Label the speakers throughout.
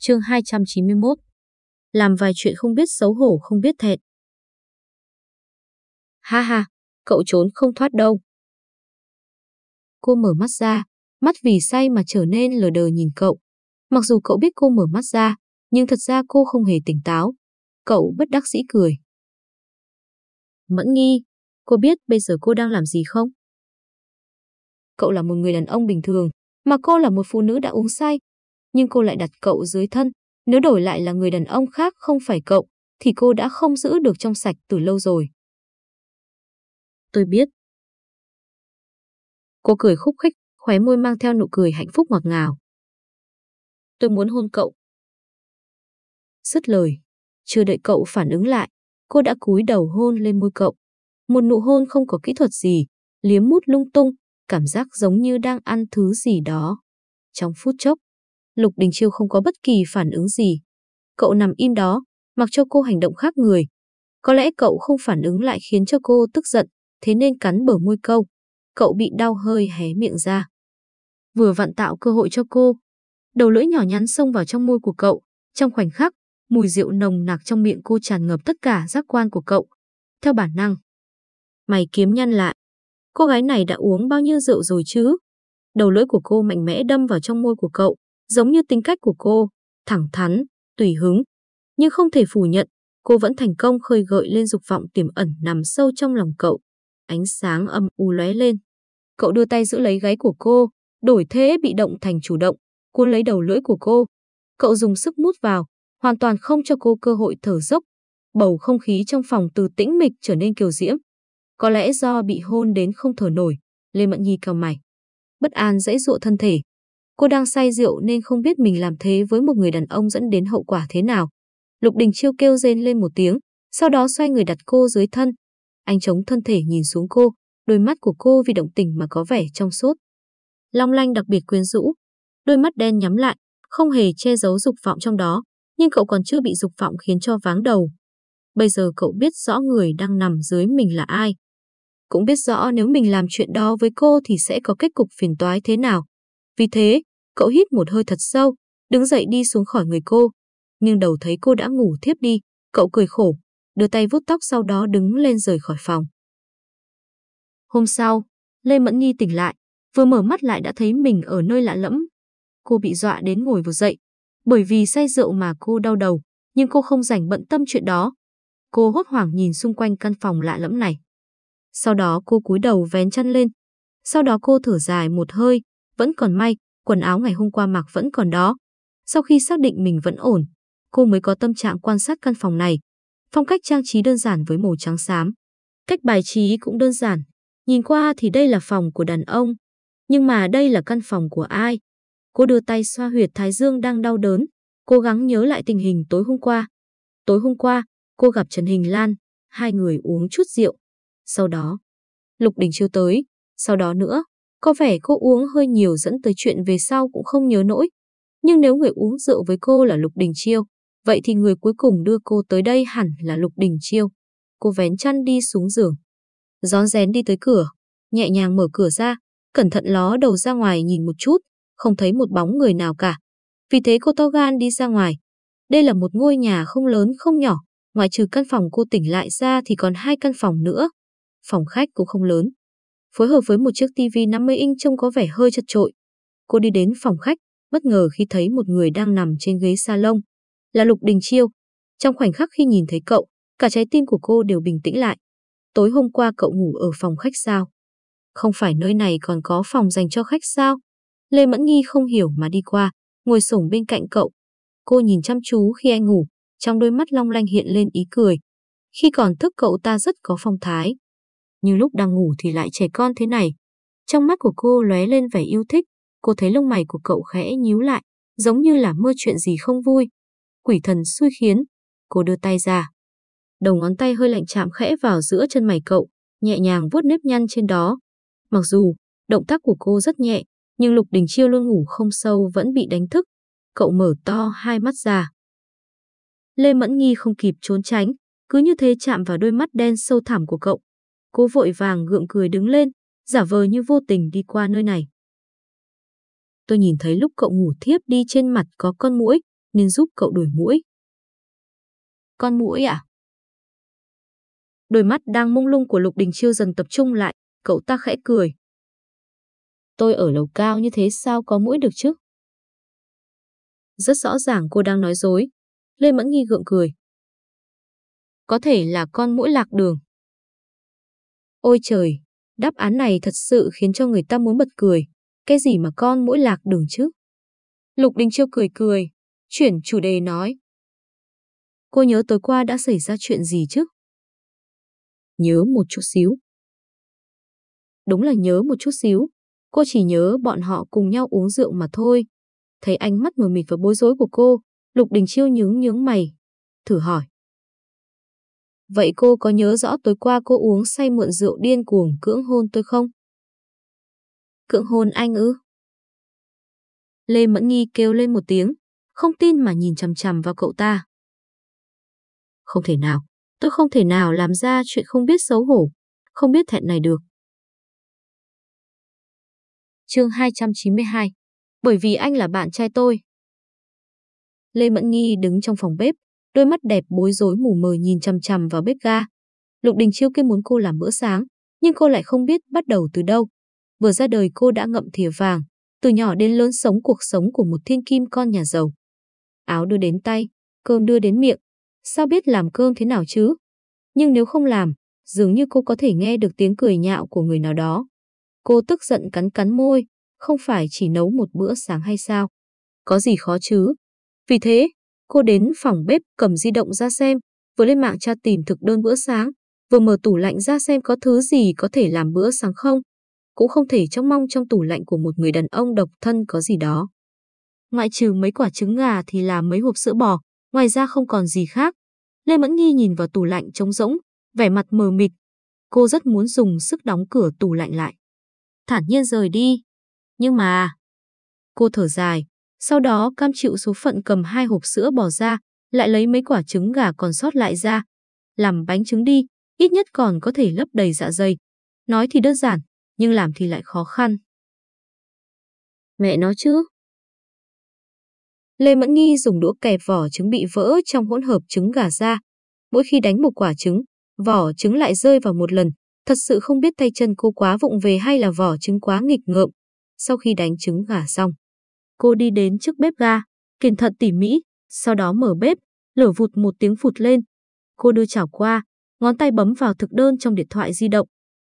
Speaker 1: Chương 291 Làm vài chuyện không biết xấu hổ không biết thẹn. Ha ha, cậu trốn không thoát đâu. Cô mở mắt ra, mắt vì say mà trở nên lờ đờ nhìn cậu. Mặc dù cậu biết cô mở mắt ra, nhưng thật ra cô không hề tỉnh táo. Cậu bất đắc dĩ cười. Mẫn nghi, cô biết bây giờ cô đang làm gì không? Cậu là một người đàn ông bình thường, mà cô là một phụ nữ đã uống say. Nhưng cô lại đặt cậu dưới thân. Nếu đổi lại là người đàn ông khác không phải cậu, thì cô đã không giữ được trong sạch từ lâu rồi. Tôi biết. Cô cười khúc khích, khóe môi mang theo nụ cười hạnh phúc ngọt ngào. Tôi muốn hôn cậu. Dứt lời, chưa đợi cậu phản ứng lại, cô đã cúi đầu hôn lên môi cậu. Một nụ hôn không có kỹ thuật gì, liếm mút lung tung, cảm giác giống như đang ăn thứ gì đó. Trong phút chốc, Lục Đình Chiêu không có bất kỳ phản ứng gì. Cậu nằm im đó, mặc cho cô hành động khác người. Có lẽ cậu không phản ứng lại khiến cho cô tức giận, thế nên cắn bờ môi câu. Cậu bị đau hơi hé miệng ra. Vừa vặn tạo cơ hội cho cô. Đầu lưỡi nhỏ nhắn xông vào trong môi của cậu. Trong khoảnh khắc, mùi rượu nồng nặc trong miệng cô tràn ngập tất cả giác quan của cậu. Theo bản năng. Mày kiếm nhăn lại. Cô gái này đã uống bao nhiêu rượu rồi chứ? Đầu lưỡi của cô mạnh mẽ đâm vào trong môi của cậu, giống như tính cách của cô, thẳng thắn, tùy hứng. Nhưng không thể phủ nhận, cô vẫn thành công khơi gợi lên dục vọng tiềm ẩn nằm sâu trong lòng cậu. Ánh sáng âm u lóe lên. Cậu đưa tay giữ lấy gáy của cô, đổi thế bị động thành chủ động, cuốn lấy đầu lưỡi của cô. Cậu dùng sức mút vào, hoàn toàn không cho cô cơ hội thở dốc. Bầu không khí trong phòng từ tĩnh mịch trở nên kiều diễm. Có lẽ do bị hôn đến không thở nổi, Lê Mẫn Nhi cao mày. Bất an dãy dụa thân thể. Cô đang say rượu nên không biết mình làm thế với một người đàn ông dẫn đến hậu quả thế nào. Lục Đình Chiêu kêu rên lên một tiếng, sau đó xoay người đặt cô dưới thân. Anh chống thân thể nhìn xuống cô, đôi mắt của cô vì động tình mà có vẻ trong suốt. Long lanh đặc biệt quyến rũ, đôi mắt đen nhắm lại, không hề che giấu dục vọng trong đó, nhưng cậu còn chưa bị dục vọng khiến cho váng đầu. Bây giờ cậu biết rõ người đang nằm dưới mình là ai. Cũng biết rõ nếu mình làm chuyện đó với cô thì sẽ có kết cục phiền toái thế nào. Vì thế, cậu hít một hơi thật sâu, đứng dậy đi xuống khỏi người cô. Nhưng đầu thấy cô đã ngủ thiếp đi, cậu cười khổ, đưa tay vuốt tóc sau đó đứng lên rời khỏi phòng. Hôm sau, Lê Mẫn Nhi tỉnh lại, vừa mở mắt lại đã thấy mình ở nơi lạ lẫm. Cô bị dọa đến ngồi vừa dậy, bởi vì say rượu mà cô đau đầu, nhưng cô không rảnh bận tâm chuyện đó. Cô hốt hoảng nhìn xung quanh căn phòng lạ lẫm này. Sau đó cô cúi đầu vén chân lên. Sau đó cô thở dài một hơi, vẫn còn may, quần áo ngày hôm qua mặc vẫn còn đó. Sau khi xác định mình vẫn ổn, cô mới có tâm trạng quan sát căn phòng này. Phong cách trang trí đơn giản với màu trắng xám. Cách bài trí cũng đơn giản. Nhìn qua thì đây là phòng của đàn ông. Nhưng mà đây là căn phòng của ai? Cô đưa tay xoa huyệt thái dương đang đau đớn, cố gắng nhớ lại tình hình tối hôm qua. Tối hôm qua, cô gặp Trần Hình Lan, hai người uống chút rượu. Sau đó, Lục Đình Chiêu tới, sau đó nữa, có vẻ cô uống hơi nhiều dẫn tới chuyện về sau cũng không nhớ nổi. Nhưng nếu người uống rượu với cô là Lục Đình Chiêu, vậy thì người cuối cùng đưa cô tới đây hẳn là Lục Đình Chiêu. Cô vén chăn đi xuống giường. Gión rén đi tới cửa, nhẹ nhàng mở cửa ra, cẩn thận ló đầu ra ngoài nhìn một chút, không thấy một bóng người nào cả. Vì thế cô to gan đi ra ngoài. Đây là một ngôi nhà không lớn không nhỏ, ngoài trừ căn phòng cô tỉnh lại ra thì còn hai căn phòng nữa. Phòng khách cũng không lớn. Phối hợp với một chiếc tivi 50 inch trông có vẻ hơi chật trội. Cô đi đến phòng khách, bất ngờ khi thấy một người đang nằm trên ghế salon. Là Lục Đình Chiêu. Trong khoảnh khắc khi nhìn thấy cậu, cả trái tim của cô đều bình tĩnh lại. Tối hôm qua cậu ngủ ở phòng khách sao? Không phải nơi này còn có phòng dành cho khách sao? Lê Mẫn Nghi không hiểu mà đi qua, ngồi sổng bên cạnh cậu. Cô nhìn chăm chú khi anh ngủ, trong đôi mắt long lanh hiện lên ý cười. Khi còn thức cậu ta rất có phong thái. Nhưng lúc đang ngủ thì lại trẻ con thế này. Trong mắt của cô lóe lên vẻ yêu thích, cô thấy lông mày của cậu khẽ nhíu lại, giống như là mơ chuyện gì không vui. Quỷ thần xui khiến, cô đưa tay ra. Đầu ngón tay hơi lạnh chạm khẽ vào giữa chân mày cậu, nhẹ nhàng vuốt nếp nhăn trên đó. Mặc dù, động tác của cô rất nhẹ, nhưng Lục Đình Chiêu luôn ngủ không sâu vẫn bị đánh thức. Cậu mở to hai mắt ra. Lê Mẫn Nghi không kịp trốn tránh, cứ như thế chạm vào đôi mắt đen sâu thẳm của cậu. Cô vội vàng gượng cười đứng lên, giả vờ như vô tình đi qua nơi này. Tôi nhìn thấy lúc cậu ngủ thiếp đi trên mặt có con mũi, nên giúp cậu đuổi mũi. Con mũi à? Đôi mắt đang mông lung của Lục Đình Chiêu dần tập trung lại, cậu ta khẽ cười. Tôi ở lầu cao như thế sao có mũi được chứ? Rất rõ ràng cô đang nói dối. Lê Mẫn Nghi gượng cười. Có thể là con mũi lạc đường. Ôi trời, đáp án này thật sự khiến cho người ta muốn bật cười. Cái gì mà con mỗi lạc đường chứ? Lục Đình Chiêu cười cười, chuyển chủ đề nói. Cô nhớ tối qua đã xảy ra chuyện gì chứ? Nhớ một chút xíu. Đúng là nhớ một chút xíu. Cô chỉ nhớ bọn họ cùng nhau uống rượu mà thôi. Thấy ánh mắt mờ mịt và bối rối của cô, Lục Đình Chiêu nhướng nhướng mày. Thử hỏi. Vậy cô có nhớ rõ tối qua cô uống say mượn rượu điên cuồng cưỡng hôn tôi không? Cưỡng hôn anh ư? Lê Mẫn Nghi kêu lên một tiếng, không tin mà nhìn chằm chằm vào cậu ta. Không thể nào, tôi không thể nào làm ra chuyện không biết xấu hổ, không biết thẹn này được. Chương 292 Bởi vì anh là bạn trai tôi. Lê Mẫn Nghi đứng trong phòng bếp, đôi mắt đẹp bối rối mù mờ nhìn chằm chằm vào bếp ga. Lục Đình Chiêu kia muốn cô làm bữa sáng, nhưng cô lại không biết bắt đầu từ đâu. Vừa ra đời cô đã ngậm thìa vàng, từ nhỏ đến lớn sống cuộc sống của một thiên kim con nhà giàu. Áo đưa đến tay, cơm đưa đến miệng. Sao biết làm cơm thế nào chứ? Nhưng nếu không làm, dường như cô có thể nghe được tiếng cười nhạo của người nào đó. Cô tức giận cắn cắn môi, không phải chỉ nấu một bữa sáng hay sao? Có gì khó chứ? Vì thế, cô đến phòng bếp cầm di động ra xem, vừa lên mạng tra tìm thực đơn bữa sáng, vừa mở tủ lạnh ra xem có thứ gì có thể làm bữa sáng không. Cũng không thể trông mong trong tủ lạnh của một người đàn ông độc thân có gì đó. Ngoại trừ mấy quả trứng gà thì là mấy hộp sữa bò, ngoài ra không còn gì khác. Lê Mẫn Nghi nhìn vào tủ lạnh trống rỗng, vẻ mặt mờ mịt. Cô rất muốn dùng sức đóng cửa tủ lạnh lại. Thản nhiên rời đi. Nhưng mà... Cô thở dài, sau đó cam chịu số phận cầm hai hộp sữa bò ra, lại lấy mấy quả trứng gà còn sót lại ra. Làm bánh trứng đi, ít nhất còn có thể lấp đầy dạ dày. Nói thì đơn giản, nhưng làm thì lại khó khăn. Mẹ nói chứ. Lê Mẫn Nghi dùng đũa kẹp vỏ trứng bị vỡ trong hỗn hợp trứng gà ra. Mỗi khi đánh một quả trứng, vỏ trứng lại rơi vào một lần. Thật sự không biết tay chân cô quá vụng về hay là vỏ trứng quá nghịch ngợm. Sau khi đánh trứng gà xong, cô đi đến trước bếp ga, cẩn thận tỉ mỉ, sau đó mở bếp, lửa vụt một tiếng phụt lên. Cô đưa chảo qua, ngón tay bấm vào thực đơn trong điện thoại di động.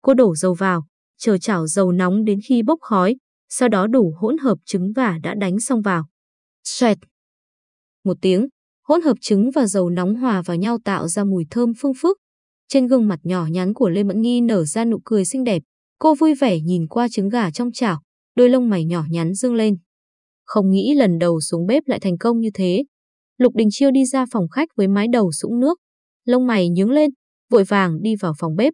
Speaker 1: Cô đổ dầu vào, chờ chảo dầu nóng đến khi bốc khói, sau đó đủ hỗn hợp trứng và đã đánh xong vào. Xoẹt. Một tiếng, hỗn hợp trứng và dầu nóng hòa vào nhau tạo ra mùi thơm phương phức. Trên gương mặt nhỏ nhắn của Lê Mẫn Nghi nở ra nụ cười xinh đẹp. Cô vui vẻ nhìn qua trứng gà trong chảo, đôi lông mày nhỏ nhắn dương lên. Không nghĩ lần đầu xuống bếp lại thành công như thế. Lục Đình Chiêu đi ra phòng khách với mái đầu sũng nước. Lông mày nhướng lên, vội vàng đi vào phòng bếp.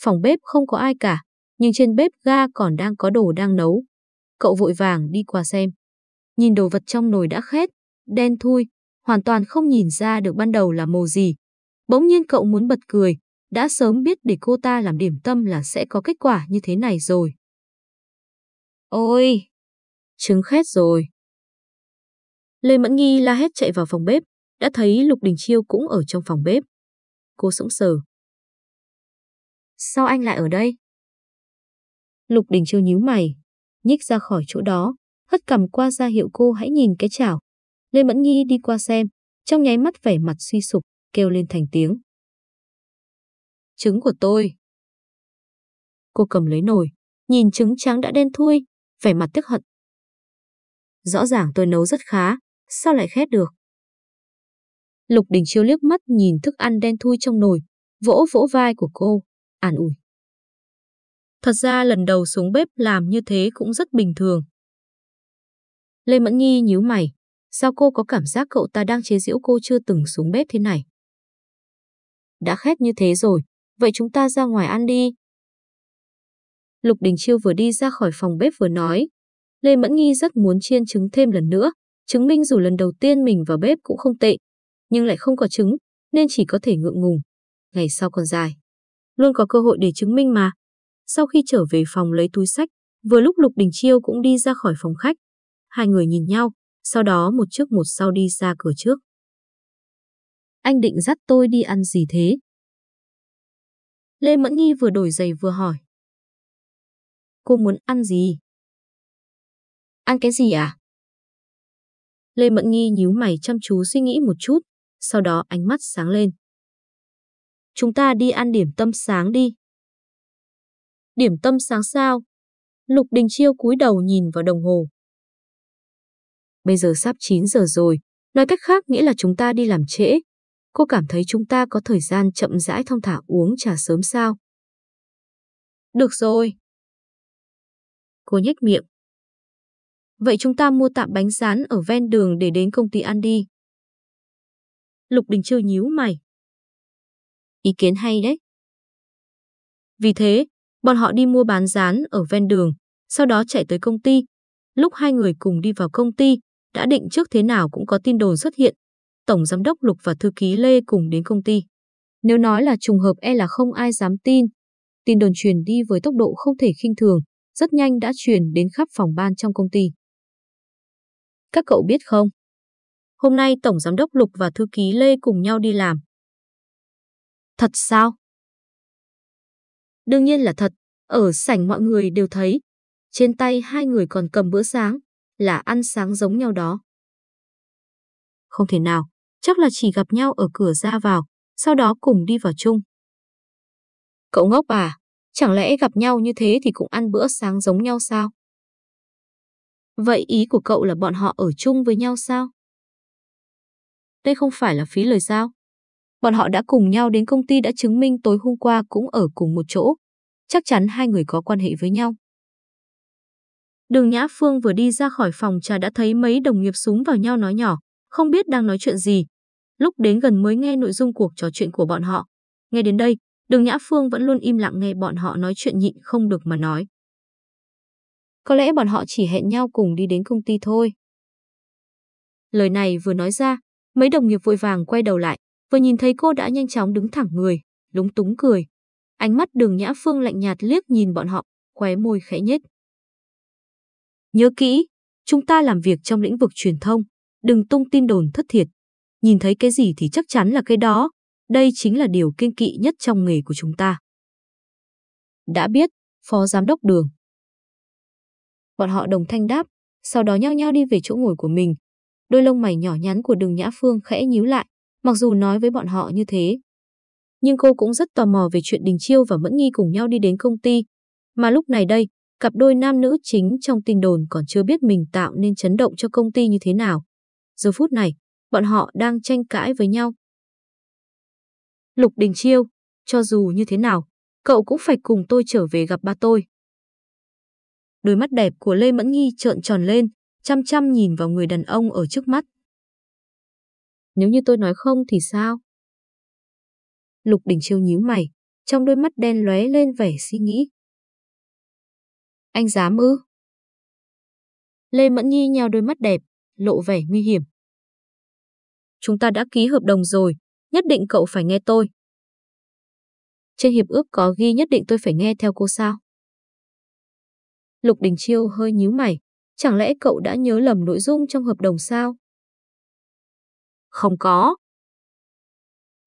Speaker 1: Phòng bếp không có ai cả, nhưng trên bếp ga còn đang có đồ đang nấu. Cậu vội vàng đi qua xem. Nhìn đồ vật trong nồi đã khét, đen thui, hoàn toàn không nhìn ra được ban đầu là màu gì. Bỗng nhiên cậu muốn bật cười, đã sớm biết để cô ta làm điểm tâm là sẽ có kết quả như thế này rồi. Ôi, trứng khét rồi. Lê Mẫn Nghi la hét chạy vào phòng bếp, đã thấy Lục Đình Chiêu cũng ở trong phòng bếp. Cô sững sờ. Sao anh lại ở đây? Lục Đình Chiêu nhíu mày, nhích ra khỏi chỗ đó, hất cầm qua ra hiệu cô hãy nhìn cái chảo. Lê Mẫn Nghi đi qua xem, trong nháy mắt vẻ mặt suy sụp, kêu lên thành tiếng. Trứng của tôi. Cô cầm lấy nồi, nhìn trứng trắng đã đen thui, vẻ mặt tức hận. Rõ ràng tôi nấu rất khá, sao lại khét được? Lục Đình Chiêu liếc mắt nhìn thức ăn đen thui trong nồi, vỗ vỗ vai của cô, an ủi. Thật ra lần đầu xuống bếp làm như thế cũng rất bình thường. Lê Mẫn Nhi nhíu mày, sao cô có cảm giác cậu ta đang chế giễu cô chưa từng xuống bếp thế này? Đã khét như thế rồi, vậy chúng ta ra ngoài ăn đi. Lục Đình Chiêu vừa đi ra khỏi phòng bếp vừa nói. Lê Mẫn Nhi rất muốn chiên trứng thêm lần nữa, chứng minh dù lần đầu tiên mình vào bếp cũng không tệ, nhưng lại không có trứng, nên chỉ có thể ngượng ngùng. Ngày sau còn dài. Luôn có cơ hội để chứng minh mà. Sau khi trở về phòng lấy túi sách, vừa lúc Lục Đình Chiêu cũng đi ra khỏi phòng khách. Hai người nhìn nhau, sau đó một trước một sau đi ra cửa trước. Anh định dắt tôi đi ăn gì thế? Lê Mẫn Nghi vừa đổi giày vừa hỏi. Cô muốn ăn gì? Ăn cái gì à? Lê Mẫn Nghi nhíu mày chăm chú suy nghĩ một chút, sau đó ánh mắt sáng lên. Chúng ta đi ăn điểm tâm sáng đi. Điểm tâm sáng sao? Lục Đình Chiêu cúi đầu nhìn vào đồng hồ. Bây giờ sắp 9 giờ rồi, nói cách khác nghĩa là chúng ta đi làm trễ. Cô cảm thấy chúng ta có thời gian chậm rãi thong thả uống trà sớm sao? Được rồi. Cô nhếch miệng. Vậy chúng ta mua tạm bánh rán ở ven đường để đến công ty ăn đi. Lục Đình Chiêu nhíu mày. Ý kiến hay đấy. Vì thế, bọn họ đi mua bán rán ở ven đường, sau đó chạy tới công ty. Lúc hai người cùng đi vào công ty, đã định trước thế nào cũng có tin đồn xuất hiện. Tổng giám đốc Lục và thư ký Lê cùng đến công ty. Nếu nói là trùng hợp e là không ai dám tin. Tin đồn truyền đi với tốc độ không thể khinh thường, rất nhanh đã truyền đến khắp phòng ban trong công ty. Các cậu biết không? Hôm nay Tổng Giám đốc Lục và Thư ký Lê cùng nhau đi làm. Thật sao? Đương nhiên là thật, ở sảnh mọi người đều thấy. Trên tay hai người còn cầm bữa sáng, là ăn sáng giống nhau đó. Không thể nào, chắc là chỉ gặp nhau ở cửa ra vào, sau đó cùng đi vào chung. Cậu ngốc à, chẳng lẽ gặp nhau như thế thì cũng ăn bữa sáng giống nhau sao? Vậy ý của cậu là bọn họ ở chung với nhau sao? Đây không phải là phí lời sao? Bọn họ đã cùng nhau đến công ty đã chứng minh tối hôm qua cũng ở cùng một chỗ. Chắc chắn hai người có quan hệ với nhau. Đường Nhã Phương vừa đi ra khỏi phòng trà đã thấy mấy đồng nghiệp súng vào nhau nói nhỏ, không biết đang nói chuyện gì. Lúc đến gần mới nghe nội dung cuộc trò chuyện của bọn họ. Nghe đến đây, đường Nhã Phương vẫn luôn im lặng nghe bọn họ nói chuyện nhịn không được mà nói. Có lẽ bọn họ chỉ hẹn nhau cùng đi đến công ty thôi. Lời này vừa nói ra, mấy đồng nghiệp vội vàng quay đầu lại, vừa nhìn thấy cô đã nhanh chóng đứng thẳng người, lúng túng cười. Ánh mắt đường Nhã Phương lạnh nhạt liếc nhìn bọn họ, khóe môi khẽ nhếch. Nhớ kỹ, chúng ta làm việc trong lĩnh vực truyền thông, đừng tung tin đồn thất thiệt. Nhìn thấy cái gì thì chắc chắn là cái đó, đây chính là điều kiên kỵ nhất trong nghề của chúng ta. Đã biết, Phó Giám đốc Đường. Bọn họ đồng thanh đáp, sau đó nhao nhao đi về chỗ ngồi của mình. Đôi lông mày nhỏ nhắn của đường Nhã Phương khẽ nhíu lại, mặc dù nói với bọn họ như thế. Nhưng cô cũng rất tò mò về chuyện Đình Chiêu và Mẫn Nghi cùng nhau đi đến công ty. Mà lúc này đây, cặp đôi nam nữ chính trong tin đồn còn chưa biết mình tạo nên chấn động cho công ty như thế nào. Giờ phút này, bọn họ đang tranh cãi với nhau. Lục Đình Chiêu, cho dù như thế nào, cậu cũng phải cùng tôi trở về gặp ba tôi. Đôi mắt đẹp của Lê Mẫn Nghi trợn tròn lên, chăm chăm nhìn vào người đàn ông ở trước mắt. Nếu như tôi nói không thì sao? Lục Đình Chiêu nhíu mày, trong đôi mắt đen lóe lên vẻ suy nghĩ. Anh dám ư? Lê Mẫn Nhi nheo đôi mắt đẹp, lộ vẻ nguy hiểm. Chúng ta đã ký hợp đồng rồi, nhất định cậu phải nghe tôi. Trên hiệp ước có ghi nhất định tôi phải nghe theo cô sao? Lục Đình Chiêu hơi nhíu mày, chẳng lẽ cậu đã nhớ lầm nội dung trong hợp đồng sao? Không có.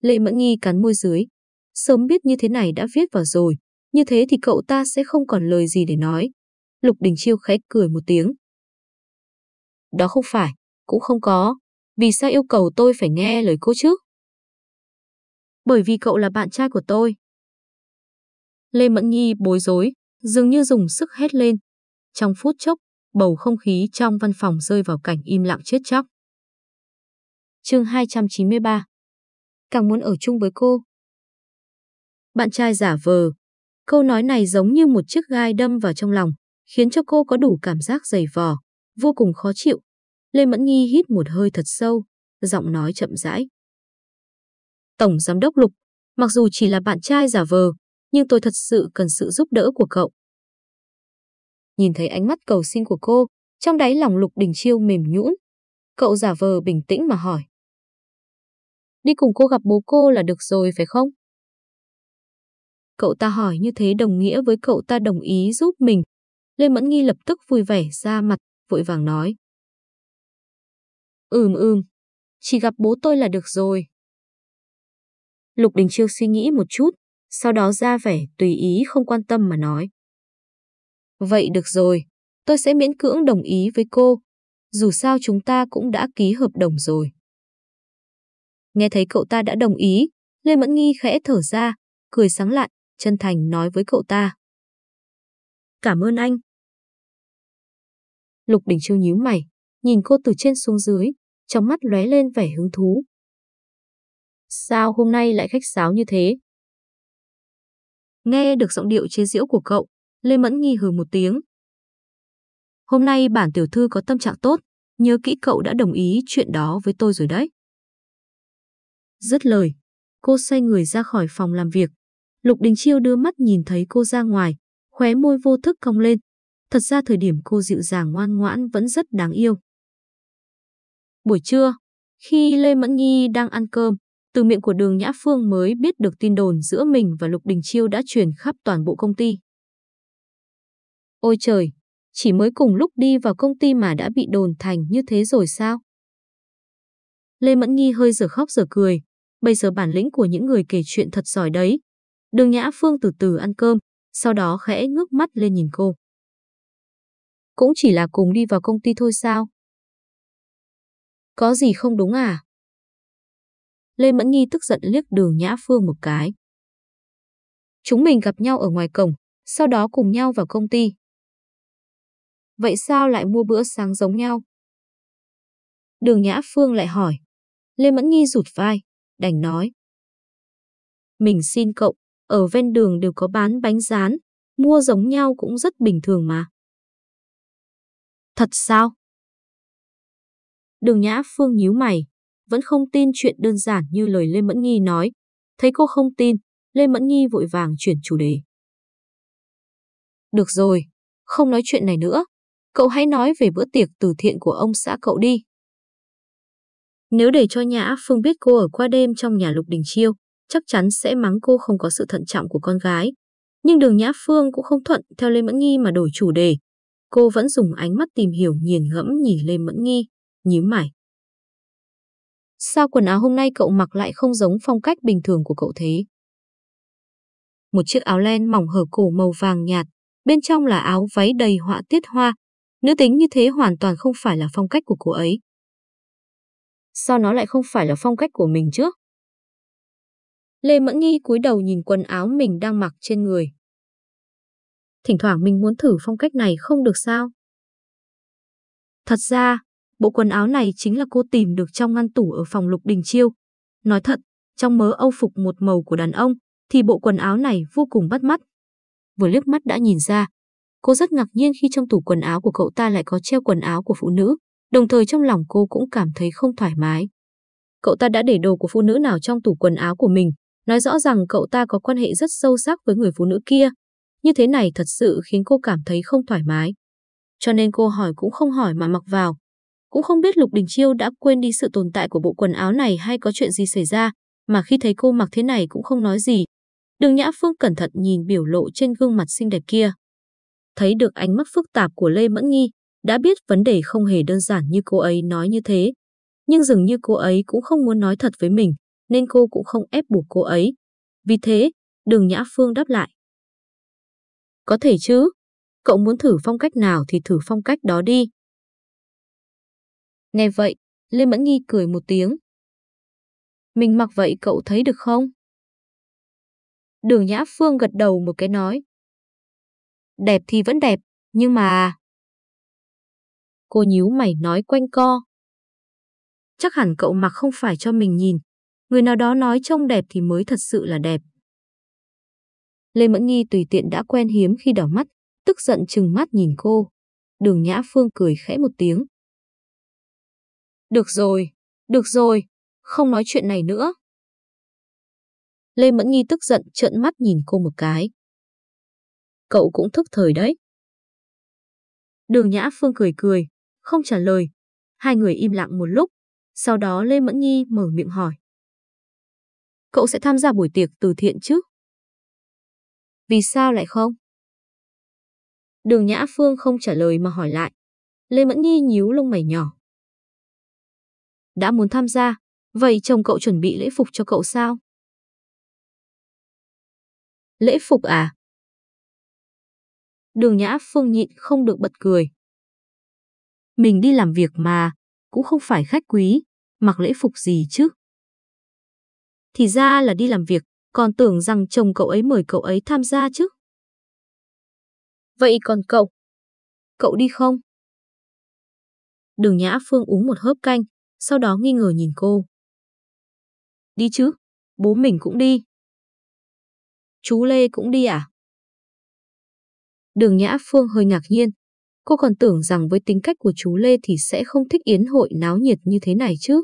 Speaker 1: Lệ Mẫn Nghi cắn môi dưới. Sớm biết như thế này đã viết vào rồi, như thế thì cậu ta sẽ không còn lời gì để nói. Lục Đình Chiêu khẽ cười một tiếng. Đó không phải, cũng không có. Vì sao yêu cầu tôi phải nghe lời cô chứ? Bởi vì cậu là bạn trai của tôi. Lê Mẫn Nhi bối rối, dường như dùng sức hét lên. Trong phút chốc, bầu không khí trong văn phòng rơi vào cảnh im lặng chết chóc. Chương 293 Càng muốn ở chung với cô. Bạn trai giả vờ. Câu nói này giống như một chiếc gai đâm vào trong lòng, khiến cho cô có đủ cảm giác dày vò, vô cùng khó chịu. Lê Mẫn Nghi hít một hơi thật sâu, giọng nói chậm rãi. Tổng Giám đốc Lục, mặc dù chỉ là bạn trai giả vờ, nhưng tôi thật sự cần sự giúp đỡ của cậu. Nhìn thấy ánh mắt cầu xin của cô, trong đáy lòng Lục Đình Chiêu mềm nhũn. Cậu giả vờ bình tĩnh mà hỏi. Đi cùng cô gặp bố cô là được rồi phải không? Cậu ta hỏi như thế đồng nghĩa với cậu ta đồng ý giúp mình. Lê Mẫn Nghi lập tức vui vẻ ra mặt, vội vàng nói. Ừm ừm, chỉ gặp bố tôi là được rồi. Lục Đình Chiêu suy nghĩ một chút, sau đó ra vẻ tùy ý không quan tâm mà nói. Vậy được rồi, tôi sẽ miễn cưỡng đồng ý với cô. Dù sao chúng ta cũng đã ký hợp đồng rồi. Nghe thấy cậu ta đã đồng ý, Lê Mẫn Nghi khẽ thở ra, cười sáng lạn, chân thành nói với cậu ta. Cảm ơn anh. Lục Đình Chiêu nhíu mày, nhìn cô từ trên xuống dưới, trong mắt lóe lên vẻ hứng thú. Sao hôm nay lại khách sáo như thế? Nghe được giọng điệu chế giễu của cậu, Lê Mẫn nghi hừ một tiếng. Hôm nay bản tiểu thư có tâm trạng tốt, nhớ kỹ cậu đã đồng ý chuyện đó với tôi rồi đấy. Dứt lời, cô xoay người ra khỏi phòng làm việc. Lục Đình Chiêu đưa mắt nhìn thấy cô ra ngoài, khóe môi vô thức cong lên. Thật ra thời điểm cô dịu dàng ngoan ngoãn vẫn rất đáng yêu. Buổi trưa, khi Lê Mẫn Nhi đang ăn cơm, từ miệng của đường Nhã Phương mới biết được tin đồn giữa mình và Lục Đình Chiêu đã truyền khắp toàn bộ công ty. Ôi trời, chỉ mới cùng lúc đi vào công ty mà đã bị đồn thành như thế rồi sao? Lê Mẫn Nghi hơi giờ khóc giờ cười, bây giờ bản lĩnh của những người kể chuyện thật giỏi đấy. Đường Nhã Phương từ từ ăn cơm, sau đó khẽ ngước mắt lên nhìn cô. Cũng chỉ là cùng đi vào công ty thôi sao? Có gì không đúng à? Lê Mẫn Nghi tức giận liếc đường Nhã Phương một cái. Chúng mình gặp nhau ở ngoài cổng, sau đó cùng nhau vào công ty. Vậy sao lại mua bữa sáng giống nhau? Đường Nhã Phương lại hỏi. Lê Mẫn Nghi rụt vai, đành nói. Mình xin cậu, ở ven đường đều có bán bánh rán, mua giống nhau cũng rất bình thường mà. Thật sao? Đường Nhã Phương nhíu mày, vẫn không tin chuyện đơn giản như lời Lê Mẫn Nghi nói. Thấy cô không tin, Lê Mẫn Nghi vội vàng chuyển chủ đề. Được rồi, không nói chuyện này nữa. Cậu hãy nói về bữa tiệc từ thiện của ông xã cậu đi. Nếu để cho Nhã Phương biết cô ở qua đêm trong nhà Lục Đình Chiêu, chắc chắn sẽ mắng cô không có sự thận trọng của con gái. Nhưng đường Nhã Phương cũng không thuận theo Lê Mẫn Nghi mà đổi chủ đề. Cô vẫn dùng ánh mắt tìm hiểu nghiền ngẫm nhìn Lê Mẫn Nghi, nhíu mày. Sao quần áo hôm nay cậu mặc lại không giống phong cách bình thường của cậu thế? Một chiếc áo len mỏng hở cổ màu vàng nhạt, bên trong là áo váy đầy họa tiết hoa. Nữ tính như thế hoàn toàn không phải là phong cách của cô ấy. Sao nó lại không phải là phong cách của mình chứ? Lê Mẫn Nghi cúi đầu nhìn quần áo mình đang mặc trên người. Thỉnh thoảng mình muốn thử phong cách này không được sao? Thật ra, bộ quần áo này chính là cô tìm được trong ngăn tủ ở phòng Lục Đình Chiêu. Nói thật, trong mớ âu phục một màu của đàn ông, thì bộ quần áo này vô cùng bắt mắt. Vừa liếc mắt đã nhìn ra, cô rất ngạc nhiên khi trong tủ quần áo của cậu ta lại có treo quần áo của phụ nữ, đồng thời trong lòng cô cũng cảm thấy không thoải mái. Cậu ta đã để đồ của phụ nữ nào trong tủ quần áo của mình, nói rõ rằng cậu ta có quan hệ rất sâu sắc với người phụ nữ kia. Như thế này thật sự khiến cô cảm thấy không thoải mái. Cho nên cô hỏi cũng không hỏi mà mặc vào. Cũng không biết Lục Đình Chiêu đã quên đi sự tồn tại của bộ quần áo này hay có chuyện gì xảy ra, mà khi thấy cô mặc thế này cũng không nói gì. Đường Nhã Phương cẩn thận nhìn biểu lộ trên gương mặt xinh đẹp kia. Thấy được ánh mắt phức tạp của Lê Mẫn Nghi, đã biết vấn đề không hề đơn giản như cô ấy nói như thế. Nhưng dường như cô ấy cũng không muốn nói thật với mình, nên cô cũng không ép buộc cô ấy. Vì thế, đường Nhã Phương đáp lại. Có thể chứ, cậu muốn thử phong cách nào thì thử phong cách đó đi. Nghe vậy, Lê Mẫn Nghi cười một tiếng. Mình mặc vậy cậu thấy được không? Đường Nhã Phương gật đầu một cái nói. Đẹp thì vẫn đẹp, nhưng mà... Cô nhíu mày nói quanh co. Chắc hẳn cậu mặc không phải cho mình nhìn. Người nào đó nói trông đẹp thì mới thật sự là đẹp. Lê Mẫn Nghi tùy tiện đã quen hiếm khi đỏ mắt, tức giận chừng mắt nhìn cô. Đường Nhã Phương cười khẽ một tiếng. Được rồi, được rồi, không nói chuyện này nữa. Lê Mẫn Nhi tức giận trợn mắt nhìn cô một cái. Cậu cũng thức thời đấy. Đường Nhã Phương cười cười, không trả lời. Hai người im lặng một lúc, sau đó Lê Mẫn Nhi mở miệng hỏi. Cậu sẽ tham gia buổi tiệc từ thiện chứ? Vì sao lại không? Đường Nhã Phương không trả lời mà hỏi lại. Lê Mẫn Nhi nhíu lông mày nhỏ đã muốn tham gia, vậy chồng cậu chuẩn bị lễ phục cho cậu sao? Lễ phục à? Đường Nhã Phương nhịn không được bật cười. Mình đi làm việc mà, cũng không phải khách quý, mặc lễ phục gì chứ. Thì ra là đi làm việc, còn tưởng rằng chồng cậu ấy mời cậu ấy tham gia chứ. Vậy còn cậu? Cậu đi không? Đường Nhã Phương uống một hớp canh, sau đó nghi ngờ nhìn cô. Đi chứ, bố mình cũng đi. Chú Lê cũng đi à? Đường Nhã Phương hơi ngạc nhiên. Cô còn tưởng rằng với tính cách của chú Lê thì sẽ không thích yến hội náo nhiệt như thế này chứ.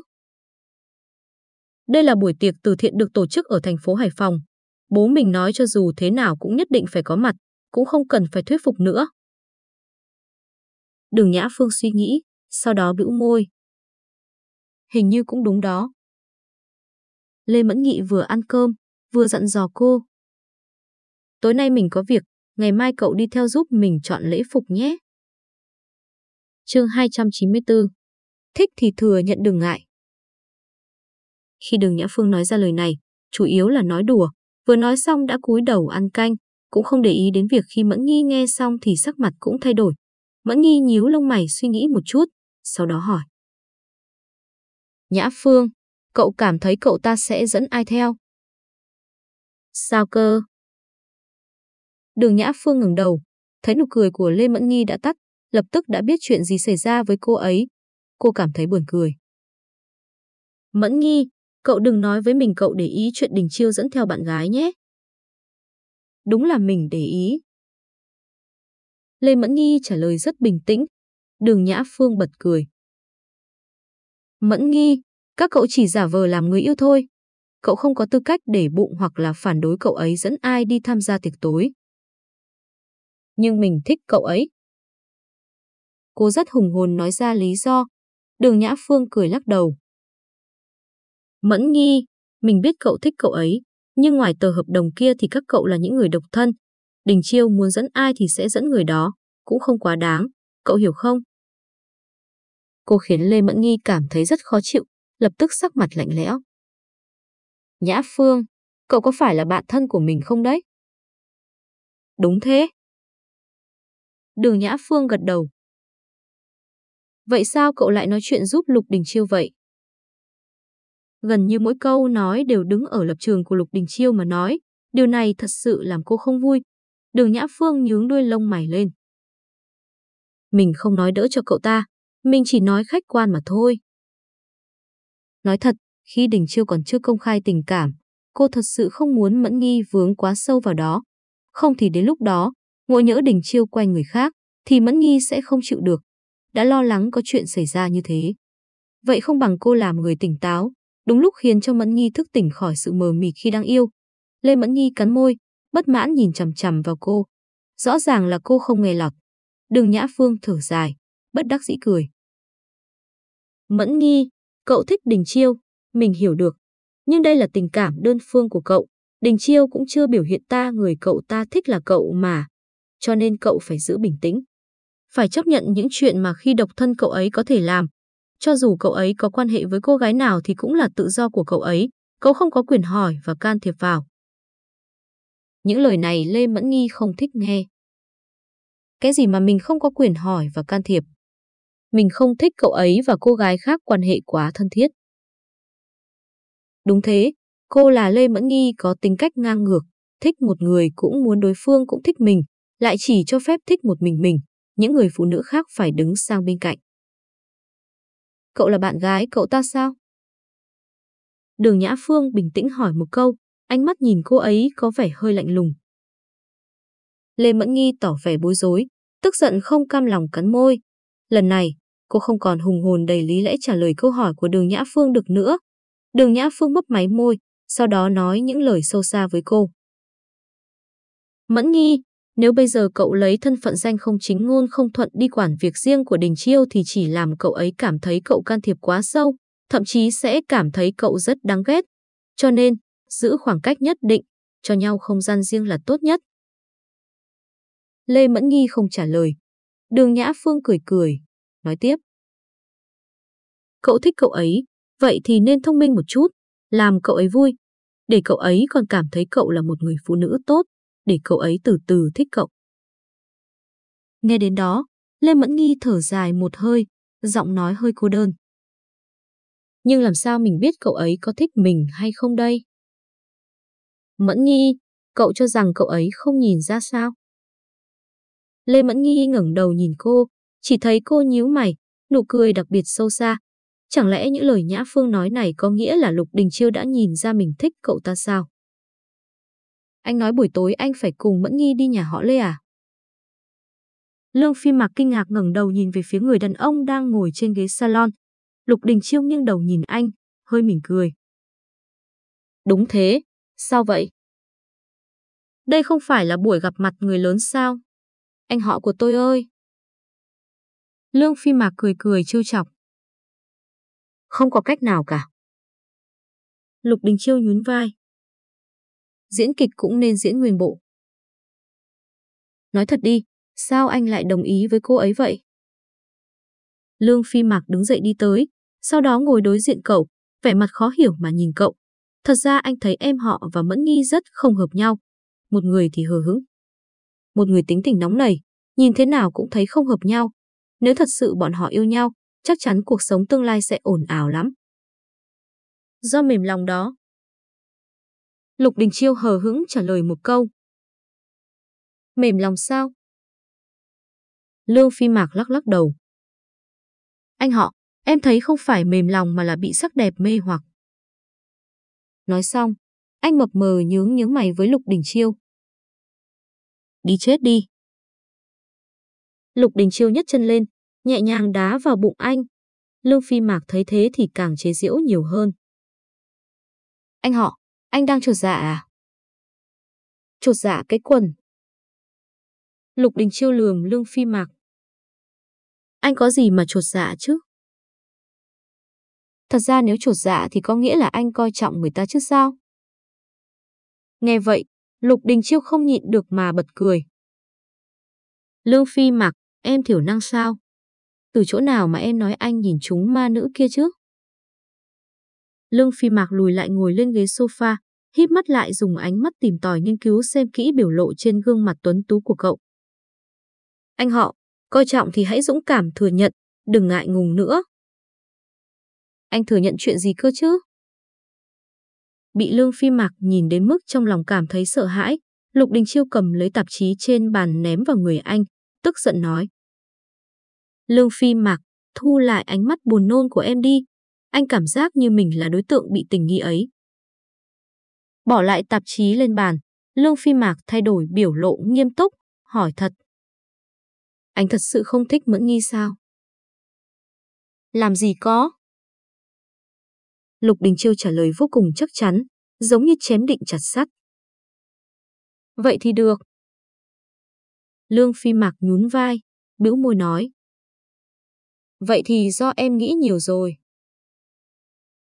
Speaker 1: Đây là buổi tiệc từ thiện được tổ chức ở thành phố Hải Phòng. Bố mình nói cho dù thế nào cũng nhất định phải có mặt, cũng không cần phải thuyết phục nữa. Đường Nhã Phương suy nghĩ, sau đó bĩu môi. Hình như cũng đúng đó. Lê Mẫn Nghị vừa ăn cơm, vừa dặn dò cô. Tối nay mình có việc, ngày mai cậu đi theo giúp mình chọn lễ phục nhé. chương 294 Thích thì thừa nhận đừng ngại. Khi đường Nhã Phương nói ra lời này, chủ yếu là nói đùa, vừa nói xong đã cúi đầu ăn canh, cũng không để ý đến việc khi Mẫn Nghi nghe xong thì sắc mặt cũng thay đổi. Mẫn Nghi nhíu lông mày suy nghĩ một chút, sau đó hỏi. Nhã Phương, cậu cảm thấy cậu ta sẽ dẫn ai theo? Sao cơ? Đường Nhã Phương ngừng đầu, thấy nụ cười của Lê Mẫn Nghi đã tắt, lập tức đã biết chuyện gì xảy ra với cô ấy. Cô cảm thấy buồn cười. Mẫn Nghi, cậu đừng nói với mình cậu để ý chuyện Đình Chiêu dẫn theo bạn gái nhé. Đúng là mình để ý. Lê Mẫn Nghi trả lời rất bình tĩnh. Đường Nhã Phương bật cười. Mẫn Nghi, các cậu chỉ giả vờ làm người yêu thôi. Cậu không có tư cách để bụng hoặc là phản đối cậu ấy dẫn ai đi tham gia tiệc tối. Nhưng mình thích cậu ấy. Cô rất hùng hồn nói ra lý do. Đường Nhã Phương cười lắc đầu. Mẫn nghi, mình biết cậu thích cậu ấy, nhưng ngoài tờ hợp đồng kia thì các cậu là những người độc thân. Đình Chiêu muốn dẫn ai thì sẽ dẫn người đó, cũng không quá đáng, cậu hiểu không? Cô khiến Lê Mẫn Nghi cảm thấy rất khó chịu, lập tức sắc mặt lạnh lẽo. Nhã Phương, cậu có phải là bạn thân của mình không đấy? Đúng thế. Đường Nhã Phương gật đầu. Vậy sao cậu lại nói chuyện giúp Lục Đình Chiêu vậy? Gần như mỗi câu nói đều đứng ở lập trường của Lục Đình Chiêu mà nói. Điều này thật sự làm cô không vui. Đường Nhã Phương nhướng đuôi lông mày lên. Mình không nói đỡ cho cậu ta, mình chỉ nói khách quan mà thôi. Nói thật, khi Đình Chiêu còn chưa công khai tình cảm, cô thật sự không muốn Mẫn Nghi vướng quá sâu vào đó. Không thì đến lúc đó, ngộ nhỡ Đình Chiêu quay người khác, thì Mẫn Nghi sẽ không chịu được. Đã lo lắng có chuyện xảy ra như thế. Vậy không bằng cô làm người tỉnh táo, đúng lúc khiến cho Mẫn Nhi thức tỉnh khỏi sự mờ mịt khi đang yêu. Lê Mẫn Nhi cắn môi, bất mãn nhìn chằm chằm vào cô. Rõ ràng là cô không nghe lọt. Đường Nhã Phương thở dài, bất đắc dĩ cười. Mẫn Nhi, cậu thích Đình Chiêu, mình hiểu được. Nhưng đây là tình cảm đơn phương của cậu. Đình Chiêu cũng chưa biểu hiện ta người cậu ta thích là cậu mà. Cho nên cậu phải giữ bình tĩnh. Phải chấp nhận những chuyện mà khi độc thân cậu ấy có thể làm, cho dù cậu ấy có quan hệ với cô gái nào thì cũng là tự do của cậu ấy, cậu không có quyền hỏi và can thiệp vào. Những lời này Lê Mẫn Nghi không thích nghe. Cái gì mà mình không có quyền hỏi và can thiệp? Mình không thích cậu ấy và cô gái khác quan hệ quá thân thiết. Đúng thế, cô là Lê Mẫn Nghi có tính cách ngang ngược, thích một người cũng muốn đối phương cũng thích mình, lại chỉ cho phép thích một mình mình, những người phụ nữ khác phải đứng sang bên cạnh. Cậu là bạn gái cậu ta sao? Đường Nhã Phương bình tĩnh hỏi một câu, ánh mắt nhìn cô ấy có vẻ hơi lạnh lùng. Lê Mẫn Nghi tỏ vẻ bối rối, tức giận không cam lòng cắn môi. Lần này, cô không còn hùng hồn đầy lý lẽ trả lời câu hỏi của đường Nhã Phương được nữa. Đường Nhã Phương mấp máy môi, sau đó nói những lời sâu xa với cô. Mẫn Nghi, nếu bây giờ cậu lấy thân phận danh không chính ngôn không thuận đi quản việc riêng của Đình Chiêu thì chỉ làm cậu ấy cảm thấy cậu can thiệp quá sâu, thậm chí sẽ cảm thấy cậu rất đáng ghét. Cho nên, giữ khoảng cách nhất định, cho nhau không gian riêng là tốt nhất. Lê Mẫn Nghi không trả lời. Đường Nhã Phương cười cười, nói tiếp. Cậu thích cậu ấy, Vậy thì nên thông minh một chút, làm cậu ấy vui, để cậu ấy còn cảm thấy cậu là một người phụ nữ tốt, để cậu ấy từ từ thích cậu. Nghe đến đó, Lê Mẫn Nghi thở dài một hơi, giọng nói hơi cô đơn. Nhưng làm sao mình biết cậu ấy có thích mình hay không đây? Mẫn Nghi, cậu cho rằng cậu ấy không nhìn ra sao? Lê Mẫn Nghi ngẩng đầu nhìn cô, chỉ thấy cô nhíu mày, nụ cười đặc biệt sâu xa. Chẳng lẽ những lời Nhã Phương nói này có nghĩa là Lục Đình Chiêu đã nhìn ra mình thích cậu ta sao? Anh nói buổi tối anh phải cùng Mẫn Nghi đi nhà họ Lê à? Lương Phi Mạc kinh ngạc ngẩng đầu nhìn về phía người đàn ông đang ngồi trên ghế salon. Lục Đình Chiêu nghiêng đầu nhìn anh, hơi mỉm cười. Đúng thế, sao vậy? Đây không phải là buổi gặp mặt người lớn sao? Anh họ của tôi ơi! Lương Phi Mạc cười cười trêu chọc. Không có cách nào cả. Lục Đình Chiêu nhún vai. Diễn kịch cũng nên diễn nguyên bộ. Nói thật đi, sao anh lại đồng ý với cô ấy vậy? Lương Phi Mạc đứng dậy đi tới, sau đó ngồi đối diện cậu, vẻ mặt khó hiểu mà nhìn cậu. Thật ra anh thấy em họ và Mẫn Nghi rất không hợp nhau. Một người thì hờ hững. Một người tính tình nóng nảy, nhìn thế nào cũng thấy không hợp nhau. Nếu thật sự bọn họ yêu nhau, chắc chắn cuộc sống tương lai sẽ ổn ảo lắm. Do mềm lòng đó. Lục Đình Chiêu hờ hững trả lời một câu. Mềm lòng sao? Lương Phi Mạc lắc lắc đầu. Anh họ, em thấy không phải mềm lòng mà là bị sắc đẹp mê hoặc. Nói xong, anh mập mờ nhướng nhướng mày với Lục Đình Chiêu. Đi chết đi. Lục Đình Chiêu nhất chân lên, nhẹ nhàng đá vào bụng anh. Lương Phi Mạc thấy thế thì càng chế giễu nhiều hơn. Anh họ, anh đang trột dạ à? Trột dạ cái quần. Lục Đình Chiêu lườm Lương Phi Mạc. Anh có gì mà trột dạ chứ? Thật ra nếu trột dạ thì có nghĩa là anh coi trọng người ta chứ sao? Nghe vậy, Lục Đình Chiêu không nhịn được mà bật cười. Lương Phi Mạc, em thiểu năng sao? Từ chỗ nào mà em nói anh nhìn chúng ma nữ kia chứ? Lương Phi Mạc lùi lại ngồi lên ghế sofa, híp mắt lại dùng ánh mắt tìm tòi nghiên cứu xem kỹ biểu lộ trên gương mặt tuấn tú của cậu. Anh họ, coi trọng thì hãy dũng cảm thừa nhận, đừng ngại ngùng nữa. Anh thừa nhận chuyện gì cơ chứ? Bị Lương Phi Mạc nhìn đến mức trong lòng cảm thấy sợ hãi, Lục Đình Chiêu cầm lấy tạp chí trên bàn ném vào người anh, tức giận nói. Lương Phi Mạc, thu lại ánh mắt buồn nôn của em đi. Anh cảm giác như mình là đối tượng bị tình nghi ấy. Bỏ lại tạp chí lên bàn, Lương Phi Mạc thay đổi biểu lộ nghiêm túc, hỏi thật. Anh thật sự không thích Mẫn Nghi sao? Làm gì có? Lục Đình Chiêu trả lời vô cùng chắc chắn, giống như chém định chặt sắt. Vậy thì được. Lương Phi Mạc nhún vai, bĩu môi nói. Vậy thì do em nghĩ nhiều rồi.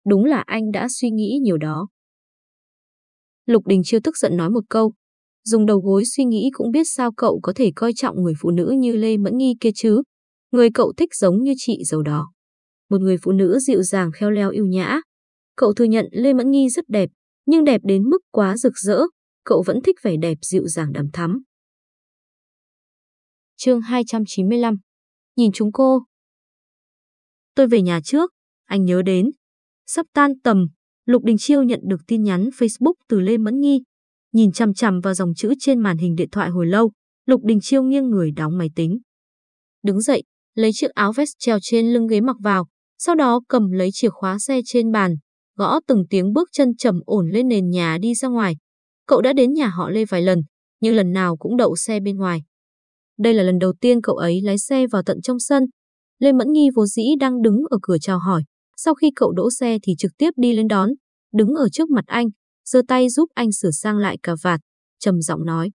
Speaker 1: Đúng là anh đã suy nghĩ nhiều đó. Lục Đình chưa tức giận nói một câu. Dùng đầu gối suy nghĩ cũng biết sao cậu có thể coi trọng người phụ nữ như Lê Mẫn Nghi kia chứ. Người cậu thích giống như chị giàu đó. Một người phụ nữ dịu dàng khéo léo yêu nhã. Cậu thừa nhận Lê Mẫn Nghi rất đẹp, nhưng đẹp đến mức quá rực rỡ. Cậu vẫn thích vẻ đẹp dịu dàng đầm thắm. Chương 295 Nhìn chúng cô, Tôi về nhà trước, anh nhớ đến. Sắp tan tầm, Lục Đình Chiêu nhận được tin nhắn Facebook từ Lê Mẫn Nghi. Nhìn chằm chằm vào dòng chữ trên màn hình điện thoại hồi lâu, Lục Đình Chiêu nghiêng người đóng máy tính. Đứng dậy, lấy chiếc áo vest treo trên lưng ghế mặc vào, sau đó cầm lấy chìa khóa xe trên bàn, gõ từng tiếng bước chân trầm ổn lên nền nhà đi ra ngoài. Cậu đã đến nhà họ Lê vài lần, nhưng lần nào cũng đậu xe bên ngoài. Đây là lần đầu tiên cậu ấy lái xe vào tận trong sân, Lê Mẫn Nghi vô dĩ đang đứng ở cửa chào hỏi. Sau khi cậu đỗ xe thì trực tiếp đi lên đón, đứng ở trước mặt anh, giơ tay giúp anh sửa sang lại cà vạt, trầm giọng nói.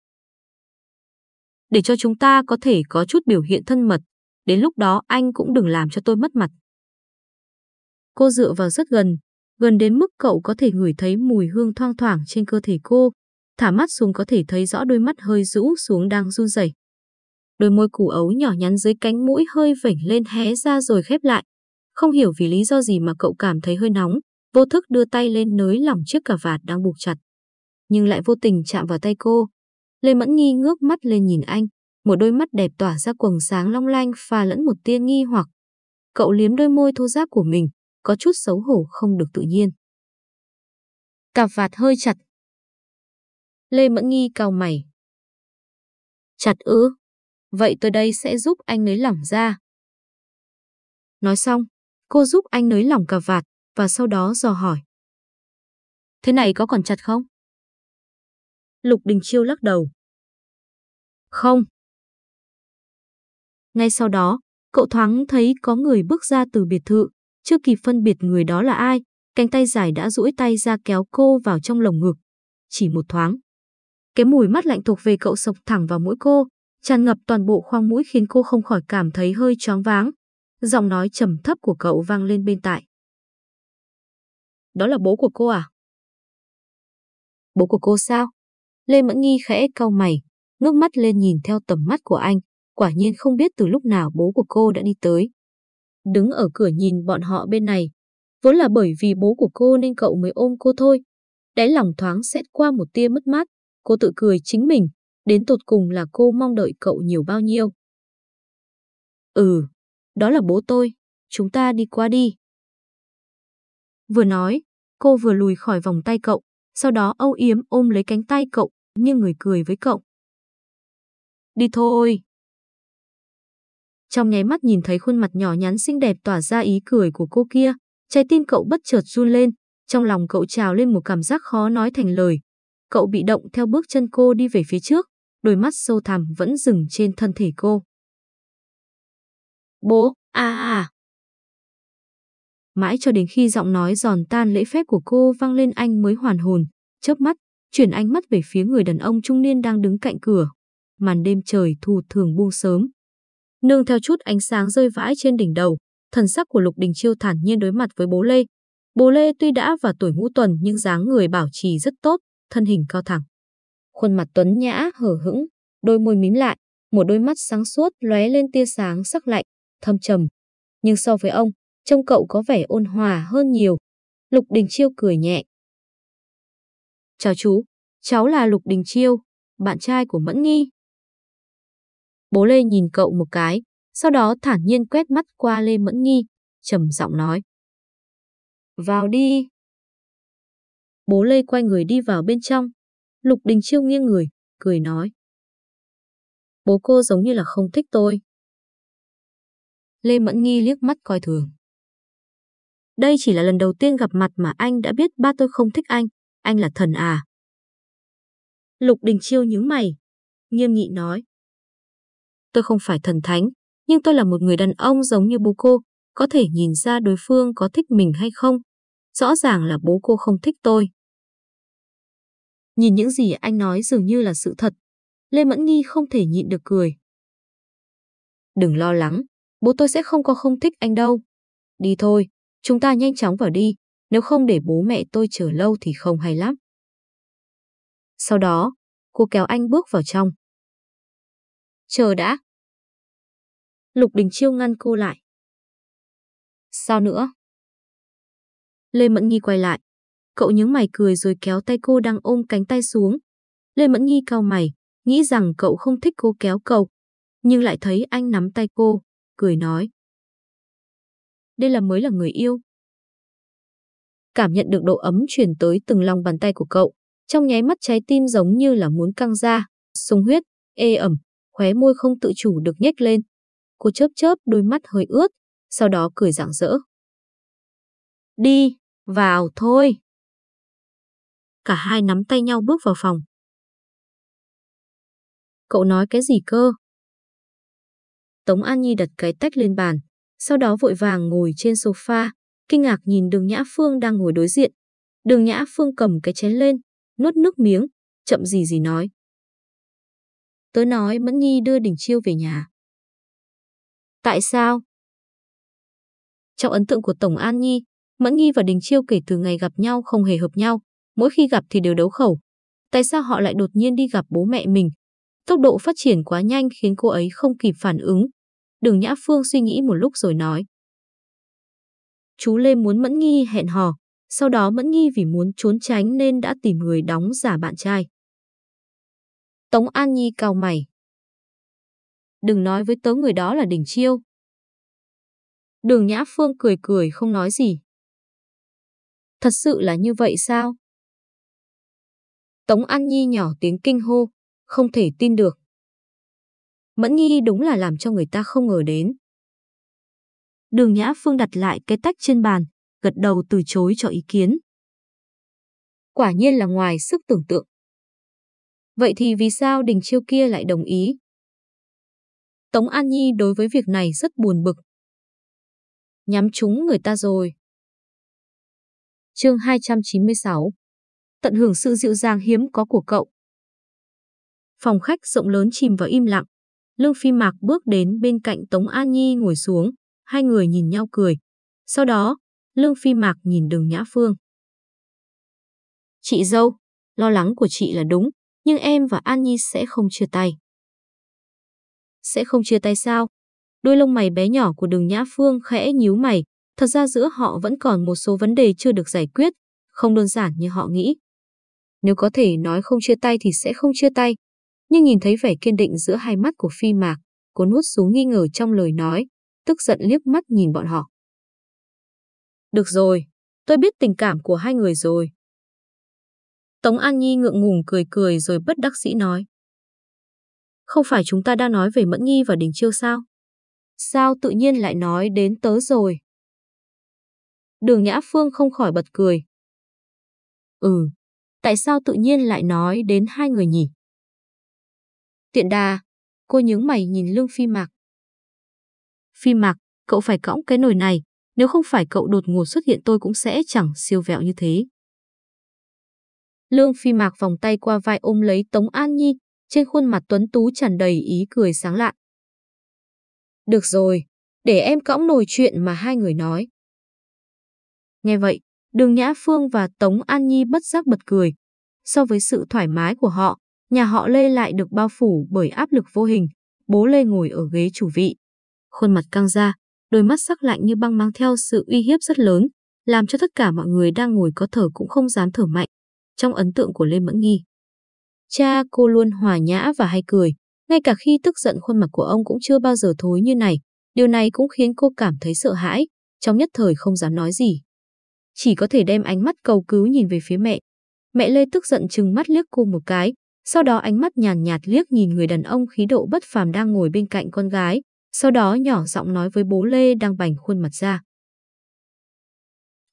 Speaker 1: Để cho chúng ta có thể có chút biểu hiện thân mật, đến lúc đó anh cũng đừng làm cho tôi mất mặt. Cô dựa vào rất gần, gần đến mức cậu có thể ngửi thấy mùi hương thoang thoảng trên cơ thể cô, thả mắt xuống có thể thấy rõ đôi mắt hơi rũ xuống đang run rẩy đôi môi củ ấu nhỏ nhắn dưới cánh mũi hơi vểnh lên hé ra rồi khép lại. Không hiểu vì lý do gì mà cậu cảm thấy hơi nóng, vô thức đưa tay lên nới lỏng chiếc cà vạt đang buộc chặt. Nhưng lại vô tình chạm vào tay cô. Lê Mẫn Nghi ngước mắt lên nhìn anh, một đôi mắt đẹp tỏa ra quầng sáng long lanh pha lẫn một tia nghi hoặc. Cậu liếm đôi môi thô ráp của mình, có chút xấu hổ không được tự nhiên. Cà vạt hơi chặt. Lê Mẫn Nghi cau mày. Chặt ư? Vậy tôi đây sẽ giúp anh nới lỏng ra. Nói xong, cô giúp anh nới lỏng cà vạt và sau đó dò hỏi. Thế này có còn chặt không? Lục Đình Chiêu lắc đầu. Không. Ngay sau đó, cậu thoáng thấy có người bước ra từ biệt thự, chưa kịp phân biệt người đó là ai, cánh tay dài đã duỗi tay ra kéo cô vào trong lồng ngực. Chỉ một thoáng. Cái mùi mắt lạnh thuộc về cậu sộc thẳng vào mũi cô, tràn ngập toàn bộ khoang mũi khiến cô không khỏi cảm thấy hơi choáng váng. Giọng nói trầm thấp của cậu vang lên bên tai. Đó là bố của cô à? Bố của cô sao? Lê Mẫn Nghi khẽ cau mày, ngước mắt lên nhìn theo tầm mắt của anh, quả nhiên không biết từ lúc nào bố của cô đã đi tới. Đứng ở cửa nhìn bọn họ bên này, vốn là bởi vì bố của cô nên cậu mới ôm cô thôi. Đáy lòng thoáng xét qua một tia mất mát, cô tự cười chính mình, đến tột cùng là cô mong đợi cậu nhiều bao nhiêu. Ừ, đó là bố tôi, chúng ta đi qua đi. Vừa nói, cô vừa lùi khỏi vòng tay cậu, sau đó âu yếm ôm lấy cánh tay cậu, như người cười với cậu. Đi thôi. Trong nháy mắt nhìn thấy khuôn mặt nhỏ nhắn xinh đẹp tỏa ra ý cười của cô kia, trái tim cậu bất chợt run lên, trong lòng cậu trào lên một cảm giác khó nói thành lời. Cậu bị động theo bước chân cô đi về phía trước, đôi mắt sâu thẳm vẫn dừng trên thân thể cô. Bố, à à. Mãi cho đến khi giọng nói giòn tan lễ phép của cô vang lên anh mới hoàn hồn, chớp mắt, chuyển ánh mắt về phía người đàn ông trung niên đang đứng cạnh cửa. Màn đêm trời thu thường buông sớm. Nương theo chút ánh sáng rơi vãi trên đỉnh đầu, thần sắc của Lục Đình Chiêu thản nhiên đối mặt với bố Lê. Bố Lê tuy đã vào tuổi ngũ tuần nhưng dáng người bảo trì rất tốt, thân hình cao thẳng. Khuôn mặt tuấn nhã hở hững, đôi môi mím lại, một đôi mắt sáng suốt lóe lên tia sáng sắc lạnh, thâm trầm. Nhưng so với ông, trông cậu có vẻ ôn hòa hơn nhiều. Lục Đình Chiêu cười nhẹ. Chào chú, cháu là Lục Đình Chiêu, bạn trai của Mẫn Nghi. Bố Lê nhìn cậu một cái, sau đó thản nhiên quét mắt qua Lê Mẫn Nghi, trầm giọng nói. Vào đi. Bố Lê quay người đi vào bên trong. Lục Đình Chiêu nghiêng người, cười nói. Bố cô giống như là không thích tôi. Lê Mẫn Nghi liếc mắt coi thường. Đây chỉ là lần đầu tiên gặp mặt mà anh đã biết ba tôi không thích anh, anh là thần à. Lục Đình Chiêu nhướng mày, nghiêm nghị nói. Tôi không phải thần thánh, nhưng tôi là một người đàn ông giống như bố cô, có thể nhìn ra đối phương có thích mình hay không. Rõ ràng là bố cô không thích tôi. Nhìn những gì anh nói dường như là sự thật, Lê Mẫn Nghi không thể nhịn được cười. Đừng lo lắng, bố tôi sẽ không có không thích anh đâu. Đi thôi, chúng ta nhanh chóng vào đi, nếu không để bố mẹ tôi chờ lâu thì không hay lắm. Sau đó, cô kéo anh bước vào trong. Chờ đã. Lục Đình Chiêu ngăn cô lại. Sao nữa? Lê Mẫn nghi quay lại. Cậu nhướng mày cười rồi kéo tay cô đang ôm cánh tay xuống. Lê Mẫn Nhi cau mày, nghĩ rằng cậu không thích cô kéo cậu, nhưng lại thấy anh nắm tay cô, cười nói. Đây là mới là người yêu. Cảm nhận được độ ấm truyền tới từng lòng bàn tay của cậu, trong nháy mắt trái tim giống như là muốn căng ra, sung huyết, ê ẩm, khóe môi không tự chủ được nhếch lên. Cô chớp chớp đôi mắt hơi ướt, sau đó cười rạng rỡ. Đi, vào thôi. Cả hai nắm tay nhau bước vào phòng. Cậu nói cái gì cơ? Tống An Nhi đặt cái tách lên bàn, sau đó vội vàng ngồi trên sofa, kinh ngạc nhìn đường Nhã Phương đang ngồi đối diện. Đường Nhã Phương cầm cái chén lên, nuốt nước miếng, chậm gì gì nói. Tớ nói Mẫn Nhi đưa Đình Chiêu về nhà. Tại sao? Trong ấn tượng của Tổng An Nhi, Mẫn Nhi và Đình Chiêu kể từ ngày gặp nhau không hề hợp nhau, mỗi khi gặp thì đều đấu khẩu. Tại sao họ lại đột nhiên đi gặp bố mẹ mình? Tốc độ phát triển quá nhanh khiến cô ấy không kịp phản ứng. Đường Nhã Phương suy nghĩ một lúc rồi nói. chú Lê muốn Mẫn Nghi hẹn hò, sau đó Mẫn Nghi vì muốn trốn tránh nên đã tìm người đóng giả bạn trai. Tống An Nhi cau mày. Đừng nói với tớ người đó là Đình Chiêu. Đường Nhã Phương cười cười không nói gì. Thật sự là như vậy sao? Tống An Nhi nhỏ tiếng kinh hô, không thể tin được. Mẫn Nhi đúng là làm cho người ta không ngờ đến. Đường Nhã Phương đặt lại cái tách trên bàn, gật đầu từ chối cho ý kiến. Quả nhiên là ngoài sức tưởng tượng. Vậy thì vì sao Đình Chiêu kia lại đồng ý? Tống An Nhi đối với việc này rất buồn bực. Nhắm trúng người ta rồi. Chương 296 Tận hưởng sự dịu dàng hiếm có của cậu. Phòng khách rộng lớn chìm vào im lặng. Lương Phi Mạc bước đến bên cạnh Tống An Nhi ngồi xuống, hai người nhìn nhau cười. Sau đó, Lương Phi Mạc nhìn đường Nhã Phương. Chị dâu, lo lắng của chị là đúng, nhưng em và An Nhi sẽ không chia tay. Sẽ không chia tay sao? Đôi lông mày bé nhỏ của đường Nhã Phương khẽ nhíu mày, thật ra giữa họ vẫn còn một số vấn đề chưa được giải quyết, không đơn giản như họ nghĩ. Nếu có thể nói không chia tay thì sẽ không chia tay, nhưng nhìn thấy vẻ kiên định giữa hai mắt của Phi Mạc, cô nuốt xuống nghi ngờ trong lời nói, tức giận liếc mắt nhìn bọn họ. Được rồi, tôi biết tình cảm của hai người rồi. Tống An Nhi ngượng ngùng cười cười rồi bất đắc dĩ nói. Không phải chúng ta đang nói về Mẫn Nhi và Đình Chiêu sao? Sao tự nhiên lại nói đến tớ rồi? Đường Nhã Phương không khỏi bật cười. Ừ, tại sao tự nhiên lại nói đến hai người nhỉ? Tiện đà, cô nhướng mày nhìn Lương Phi Mạc. Phi Mạc, cậu phải cõng cái nồi này, nếu không phải cậu đột ngột xuất hiện tôi cũng sẽ chẳng siêu vẹo như thế. Lương Phi Mạc vòng tay qua vai ôm lấy Tống An Nhi, trên khuôn mặt tuấn tú tràn đầy ý cười sáng lạn. Được rồi, để em cõng nồi chuyện mà hai người nói. Nghe vậy, Đường Nhã Phương và Tống An Nhi bất giác bật cười. So với sự thoải mái của họ, nhà họ Lê lại được bao phủ bởi áp lực vô hình. Bố Lê ngồi ở ghế chủ vị. Khuôn mặt căng ra, đôi mắt sắc lạnh như băng mang theo sự uy hiếp rất lớn, làm cho tất cả mọi người đang ngồi có thở cũng không dám thở mạnh. Trong ấn tượng của Lê Mẫn Nghi, cha cô luôn hòa nhã và hay cười, ngay cả khi tức giận khuôn mặt của ông cũng chưa bao giờ thối như này. Điều này cũng khiến cô cảm thấy sợ hãi, trong nhất thời không dám nói gì. Chỉ có thể đem ánh mắt cầu cứu nhìn về phía mẹ. Mẹ Lê tức giận chừng mắt liếc cô một cái, sau đó ánh mắt nhàn nhạt liếc nhìn người đàn ông khí độ bất phàm đang ngồi bên cạnh con gái, sau đó nhỏ giọng nói với bố Lê đang bành khuôn mặt ra.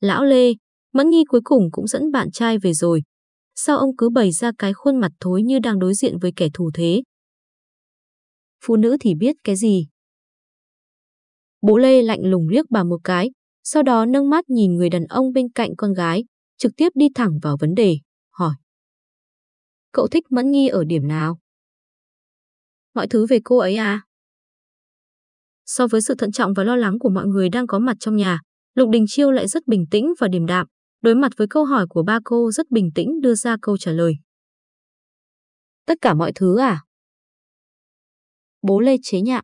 Speaker 1: Lão Lê, Mẫn Nhi cuối cùng cũng dẫn bạn trai về rồi. Sao ông cứ bày ra cái khuôn mặt thối như đang đối diện với kẻ thù thế? Phụ nữ thì biết cái gì? Bố Lê lạnh lùng liếc bà một cái, sau đó nâng mắt nhìn người đàn ông bên cạnh con gái, trực tiếp đi thẳng vào vấn đề, hỏi. Cậu thích Mẫn Nghi ở điểm nào? Mọi thứ về cô ấy à? So với sự thận trọng và lo lắng của mọi người đang có mặt trong nhà, Lục Đình Chiêu lại rất bình tĩnh và điềm đạm, đối mặt với câu hỏi của ba cô rất bình tĩnh đưa ra câu trả lời. Tất cả mọi thứ à? Bố Lê chế nhạo.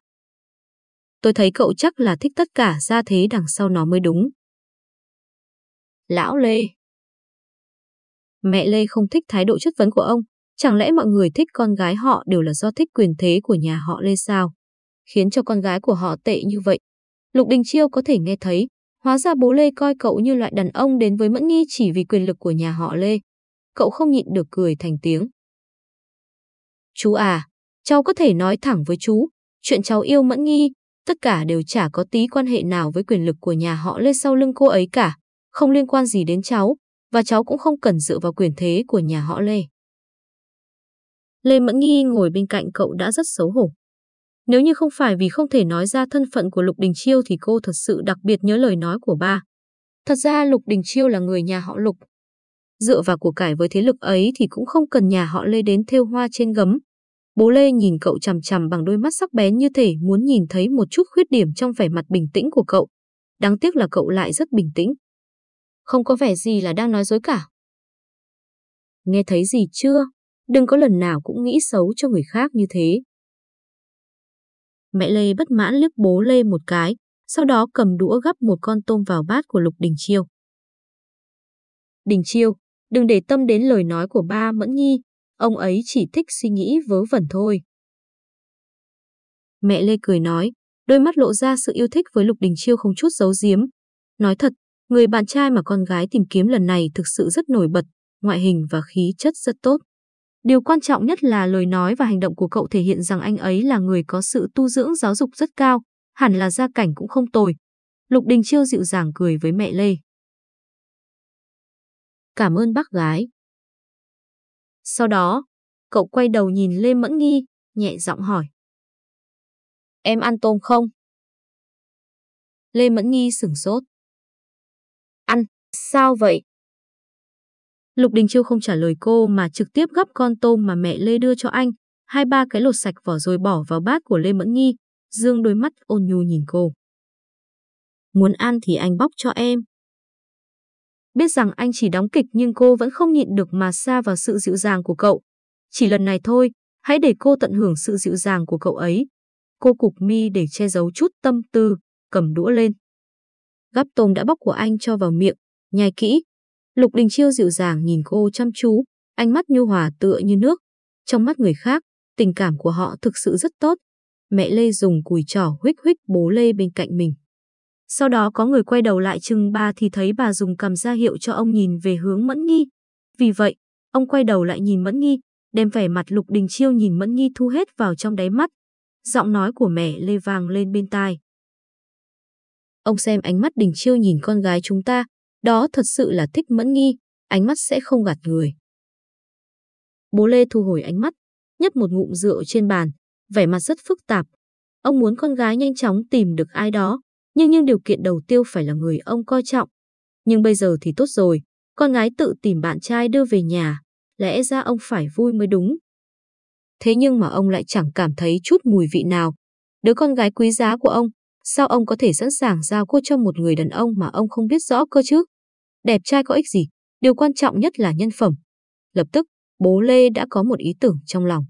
Speaker 1: Tôi thấy cậu chắc là thích tất cả ra thế đằng sau nó mới đúng. Lão Lê. Mẹ Lê không thích thái độ chất vấn của ông, chẳng lẽ mọi người thích con gái họ đều là do thích quyền thế của nhà họ Lê sao? Khiến cho con gái của họ tệ như vậy. Lục Đình Chiêu có thể nghe thấy, hóa ra bố Lê coi cậu như loại đàn ông đến với Mẫn Nghi chỉ vì quyền lực của nhà họ Lê. Cậu không nhịn được cười thành tiếng. Chú à, cháu có thể nói thẳng với chú, chuyện cháu yêu Mẫn Nghi, tất cả đều chả có tí quan hệ nào với quyền lực của nhà họ Lê sau lưng cô ấy cả, không liên quan gì đến cháu, và cháu cũng không cần dựa vào quyền thế của nhà họ Lê. Lê Mẫn Nghi ngồi bên cạnh cậu đã rất xấu hổ. Nếu như không phải vì không thể nói ra thân phận của Lục Đình Chiêu thì cô thật sự đặc biệt nhớ lời nói của ba. Thật ra Lục Đình Chiêu là người nhà họ Lục. Dựa vào của cải với thế lực ấy thì cũng không cần nhà họ Lê đến thêu hoa trên gấm, Bố Lê nhìn cậu chằm chằm bằng đôi mắt sắc bén như thể muốn nhìn thấy một chút khuyết điểm trong vẻ mặt bình tĩnh của cậu. Đáng tiếc là cậu lại rất bình tĩnh. Không có vẻ gì là đang nói dối cả. Nghe thấy gì chưa? Đừng có lần nào cũng nghĩ xấu cho người khác như thế. Mẹ Lê bất mãn liếc bố Lê một cái, sau đó cầm đũa gắp một con tôm vào bát của Lục Đình Chiêu. Đình Chiêu, đừng để tâm đến lời nói của ba Mẫn Nhi, ông ấy chỉ thích suy nghĩ vớ vẩn thôi. Mẹ Lê cười nói, đôi mắt lộ ra sự yêu thích với Lục Đình Chiêu không chút giấu giếm. Nói thật, người bạn trai mà con gái tìm kiếm lần này thực sự rất nổi bật, ngoại hình và khí chất rất tốt. Điều quan trọng nhất là lời nói và hành động của cậu thể hiện rằng anh ấy là người có sự tu dưỡng giáo dục rất cao, hẳn là gia cảnh cũng không tồi. Lục Đình Chiêu dịu dàng cười với mẹ Lê. Cảm ơn bác gái. Sau đó, cậu quay đầu nhìn Lê Mẫn Nghi, nhẹ giọng hỏi. Em ăn tôm không? Lê Mẫn Nghi sửng sốt. Ăn, sao vậy? Lục Đình Chiêu không trả lời cô mà trực tiếp gắp con tôm mà mẹ Lê đưa cho anh, hai ba cái lột sạch vỏ rồi bỏ vào bát của Lê Mẫn Nghi, dương đôi mắt ôn nhu nhìn cô. Muốn ăn thì anh bóc cho em. Biết rằng anh chỉ đóng kịch nhưng cô vẫn không nhịn được mà xa vào sự dịu dàng của cậu. Chỉ lần này thôi, hãy để cô tận hưởng sự dịu dàng của cậu ấy. Cô cục mi để che giấu chút tâm tư, cầm đũa lên. Gắp tôm đã bóc của anh cho vào miệng, nhai kỹ. Lục Đình Chiêu dịu dàng nhìn cô chăm chú, ánh mắt nhu hòa tựa như nước. Trong mắt người khác, tình cảm của họ thực sự rất tốt. Mẹ Lê dùng cùi trỏ huých huých bố Lê bên cạnh mình. Sau đó có người quay đầu lại chừng ba thì thấy bà dùng cầm ra hiệu cho ông nhìn về hướng Mẫn Nghi. Vì vậy, ông quay đầu lại nhìn Mẫn Nghi, đem vẻ mặt Lục Đình Chiêu nhìn Mẫn Nghi thu hết vào trong đáy mắt. Giọng nói của mẹ Lê vàng lên bên tai. Ông xem ánh mắt Đình Chiêu nhìn con gái chúng ta, đó thật sự là thích Mẫn Nghi, ánh mắt sẽ không gạt người. Bố Lê thu hồi ánh mắt, nhấp một ngụm rượu trên bàn, vẻ mặt rất phức tạp. Ông muốn con gái nhanh chóng tìm được ai đó, nhưng nhưng điều kiện đầu tiêu phải là người ông coi trọng. Nhưng bây giờ thì tốt rồi, con gái tự tìm bạn trai đưa về nhà, lẽ ra ông phải vui mới đúng. Thế nhưng mà ông lại chẳng cảm thấy chút mùi vị nào. Đứa con gái quý giá của ông, sao ông có thể sẵn sàng giao cô cho một người đàn ông mà ông không biết rõ cơ chứ? Đẹp trai có ích gì, điều quan trọng nhất là nhân phẩm. Lập tức, bố Lê đã có một ý tưởng trong lòng.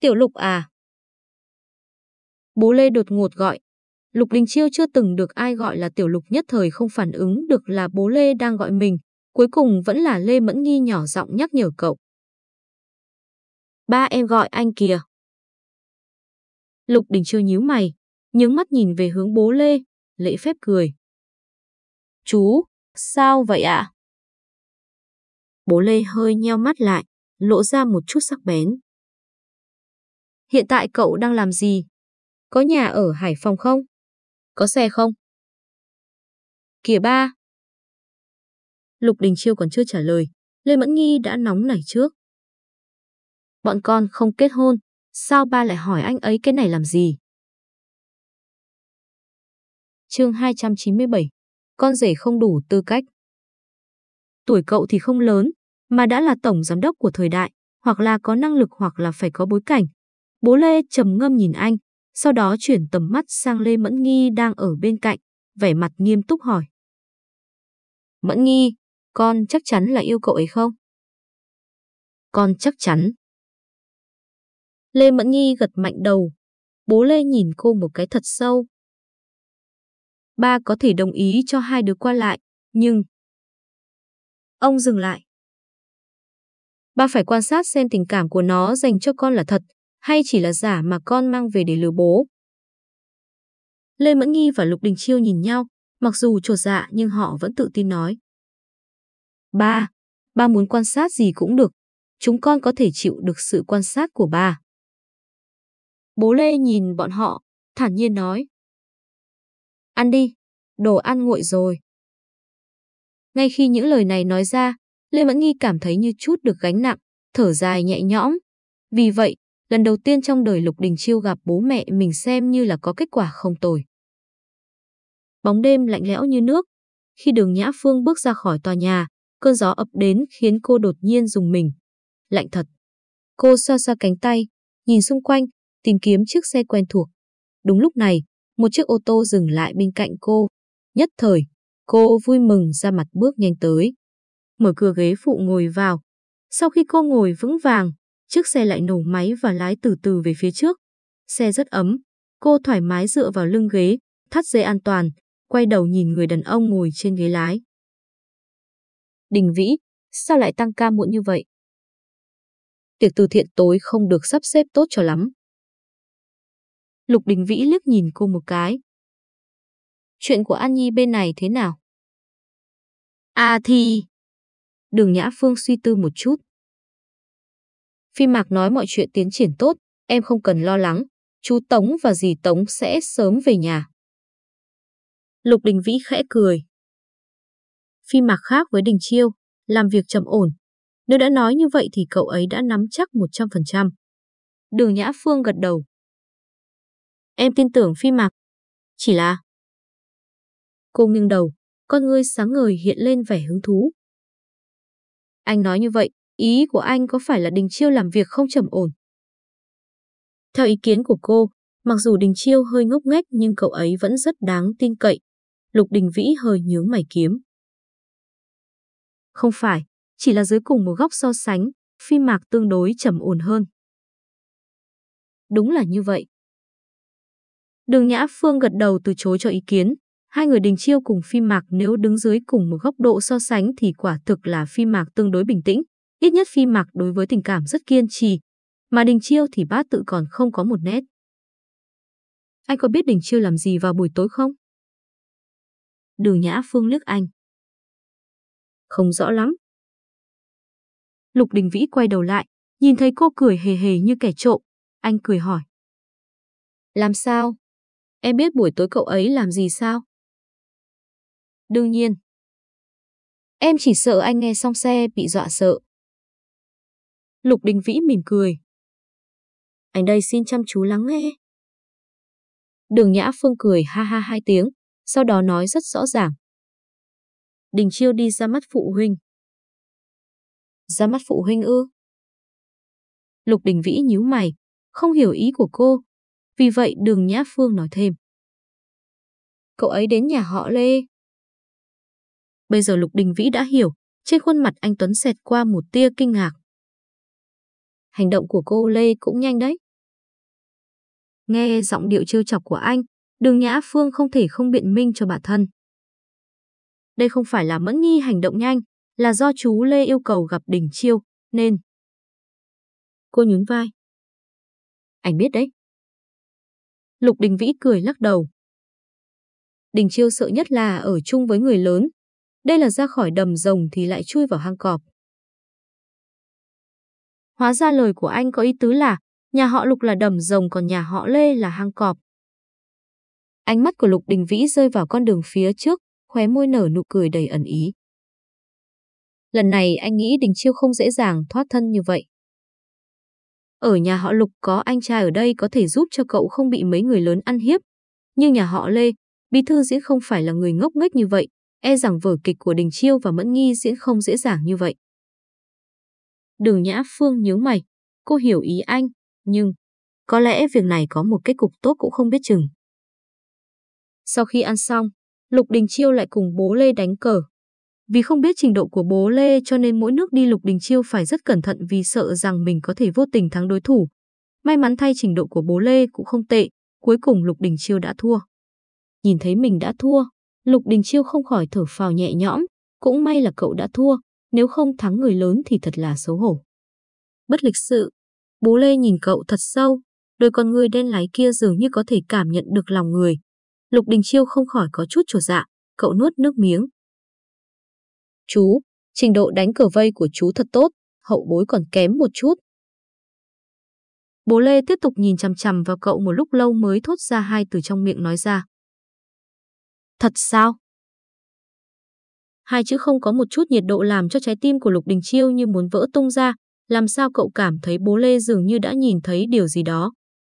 Speaker 1: Tiểu Lục à? Bố Lê đột ngột gọi, Lục Đình Chiêu chưa từng được ai gọi là Tiểu Lục nhất thời không phản ứng được là bố Lê đang gọi mình, cuối cùng vẫn là Lê Mẫn Nghi nhỏ giọng nhắc nhở cậu. Ba em gọi anh kìa. Lục Đình Chiêu nhíu mày, nhướng mắt nhìn về hướng bố Lê, lễ phép cười. Chú, sao vậy ạ? Bố Lê hơi nheo mắt lại, lộ ra một chút sắc bén. Hiện tại cậu đang làm gì? Có nhà ở Hải Phòng không? Có xe không? Kìa ba. Lục Đình Chiêu còn chưa trả lời, Lê Mẫn Nghi đã nóng nảy trước. Bọn con không kết hôn, sao ba lại hỏi anh ấy cái này làm gì? chương 297, con rể không đủ tư cách. Tuổi cậu thì không lớn, mà đã là tổng giám đốc của thời đại, hoặc là có năng lực hoặc là phải có bối cảnh. Bố Lê trầm ngâm nhìn anh, sau đó chuyển tầm mắt sang Lê Mẫn Nghi đang ở bên cạnh, vẻ mặt nghiêm túc hỏi. Mẫn Nghi, con chắc chắn là yêu cậu ấy không? Con chắc chắn. Lê Mẫn Nghi gật mạnh đầu. Bố Lê nhìn cô một cái thật sâu. Ba có thể đồng ý cho hai đứa qua lại, nhưng... Ông dừng lại. Ba phải quan sát xem tình cảm của nó dành cho con là thật, hay chỉ là giả mà con mang về để lừa bố. Lê Mẫn Nghi và Lục Đình Chiêu nhìn nhau, mặc dù trột dạ nhưng họ vẫn tự tin nói. Ba, ba muốn quan sát gì cũng được, chúng con có thể chịu được sự quan sát của ba. Bố Lê nhìn bọn họ, thản nhiên nói. Ăn đi, đồ ăn nguội rồi. Ngay khi những lời này nói ra, Lê Mẫn Nghi cảm thấy như chút được gánh nặng, thở dài nhẹ nhõm. Vì vậy, lần đầu tiên trong đời Lục Đình Chiêu gặp bố mẹ mình xem như là có kết quả không tồi. Bóng đêm lạnh lẽo như nước. Khi đường Nhã Phương bước ra khỏi tòa nhà, cơn gió ập đến khiến cô đột nhiên dùng mình. Lạnh thật. Cô xoa xoa cánh tay, nhìn xung quanh, tìm kiếm chiếc xe quen thuộc. Đúng lúc này, một chiếc ô tô dừng lại bên cạnh cô. Nhất thời, cô vui mừng ra mặt bước nhanh tới. Mở cửa ghế phụ ngồi vào. Sau khi cô ngồi vững vàng, chiếc xe lại nổ máy và lái từ từ về phía trước. Xe rất ấm, cô thoải mái dựa vào lưng ghế, thắt dây an toàn, quay đầu nhìn người đàn ông ngồi trên ghế lái. Đình Vĩ, sao lại tăng ca muộn như vậy? Tiệc từ thiện tối không được sắp xếp tốt cho lắm. Lục Đình Vĩ liếc nhìn cô một cái. Chuyện của An Nhi bên này thế nào? À thì... Đường Nhã Phương suy tư một chút. Phi Mạc nói mọi chuyện tiến triển tốt, em không cần lo lắng, chú Tống và dì Tống sẽ sớm về nhà. Lục Đình Vĩ khẽ cười. Phi Mạc khác với Đình Chiêu, làm việc trầm ổn. Nếu đã nói như vậy thì cậu ấy đã nắm chắc 100%. Đường Nhã Phương gật đầu. Em tin tưởng Phi Mạc. Chỉ là... Cô nghiêng đầu, con ngươi sáng ngời hiện lên vẻ hứng thú. Anh nói như vậy, ý của anh có phải là Đình Chiêu làm việc không trầm ổn? Theo ý kiến của cô, mặc dù Đình Chiêu hơi ngốc nghếch nhưng cậu ấy vẫn rất đáng tin cậy. Lục Đình Vĩ hơi nhướng mày kiếm. Không phải, chỉ là dưới cùng một góc so sánh, phi mạc tương đối trầm ổn hơn. Đúng là như vậy. Đường Nhã Phương gật đầu từ chối cho ý kiến. Hai người Đình Chiêu cùng Phi Mạc nếu đứng dưới cùng một góc độ so sánh thì quả thực là Phi Mạc tương đối bình tĩnh. Ít nhất Phi Mạc đối với tình cảm rất kiên trì, mà Đình Chiêu thì bát tự còn không có một nét. Anh có biết Đình Chiêu làm gì vào buổi tối không? Đường Nhã Phương liếc anh. Không rõ lắm. Lục Đình Vĩ quay đầu lại, nhìn thấy cô cười hề hề như kẻ trộm. Anh cười hỏi. Làm sao? Em biết buổi tối cậu ấy làm gì sao? Đương nhiên. Em chỉ sợ anh nghe xong xe bị dọa sợ. Lục Đình Vĩ mỉm cười. Anh đây xin chăm chú lắng nghe. Đường Nhã Phương cười ha ha hai tiếng, sau đó nói rất rõ ràng. Đình Chiêu đi ra mắt phụ huynh. Ra mắt phụ huynh ư? Lục Đình Vĩ nhíu mày, không hiểu ý của cô. Vì vậy đường Nhã Phương nói thêm. Cậu ấy đến nhà họ Lê. Bây giờ Lục Đình Vĩ đã hiểu, trên khuôn mặt anh Tuấn xẹt qua một tia kinh ngạc. Hành động của cô Lê cũng nhanh đấy. Nghe giọng điệu trêu chọc của anh, đường Nhã Phương không thể không biện minh cho bản thân. Đây không phải là Mẫn Nhi hành động nhanh, là do chú Lê yêu cầu gặp Đình Chiêu, nên... Cô nhún vai. Anh biết đấy. Lục Đình Vĩ cười lắc đầu. Đình Chiêu sợ nhất là ở chung với người lớn. Đây là ra khỏi đầm rồng thì lại chui vào hang cọp. Hóa ra lời của anh có ý tứ là nhà họ Lục là đầm rồng còn nhà họ Lê là hang cọp. Ánh mắt của Lục Đình Vĩ rơi vào con đường phía trước, khóe môi nở nụ cười đầy ẩn ý. Lần này anh nghĩ Đình Chiêu không dễ dàng thoát thân như vậy. Ở nhà họ Lục có anh trai ở đây có thể giúp cho cậu không bị mấy người lớn ăn hiếp. Nhưng nhà họ Lê, Bí thư diễn không phải là người ngốc nghếch như vậy, e rằng vở kịch của Đình Chiêu và Mẫn Nghi diễn không dễ dàng như vậy. Đường Nhã Phương nhớ mày, cô hiểu ý anh, nhưng có lẽ việc này có một kết cục tốt cũng không biết chừng. Sau khi ăn xong, Lục Đình Chiêu lại cùng bố Lê đánh cờ. Vì không biết trình độ của bố Lê cho nên mỗi nước đi Lục Đình Chiêu phải rất cẩn thận vì sợ rằng mình có thể vô tình thắng đối thủ. May mắn thay trình độ của bố Lê cũng không tệ, cuối cùng Lục Đình Chiêu đã thua. Nhìn thấy mình đã thua, Lục Đình Chiêu không khỏi thở phào nhẹ nhõm, cũng may là cậu đã thua, nếu không thắng người lớn thì thật là xấu hổ. Bất lịch sự, bố Lê nhìn cậu thật sâu, đôi con người đen láy kia dường như có thể cảm nhận được lòng người. Lục Đình Chiêu không khỏi có chút chột dạ, cậu nuốt nước miếng. Chú, trình độ đánh cờ vây của chú thật tốt, hậu bối còn kém một chút. Bố Lê tiếp tục nhìn chằm chằm vào cậu một lúc lâu mới thốt ra hai từ trong miệng nói ra. Thật sao? Hai chữ không có một chút nhiệt độ làm cho trái tim của Lục Đình Chiêu như muốn vỡ tung ra, làm sao cậu cảm thấy bố Lê dường như đã nhìn thấy điều gì đó.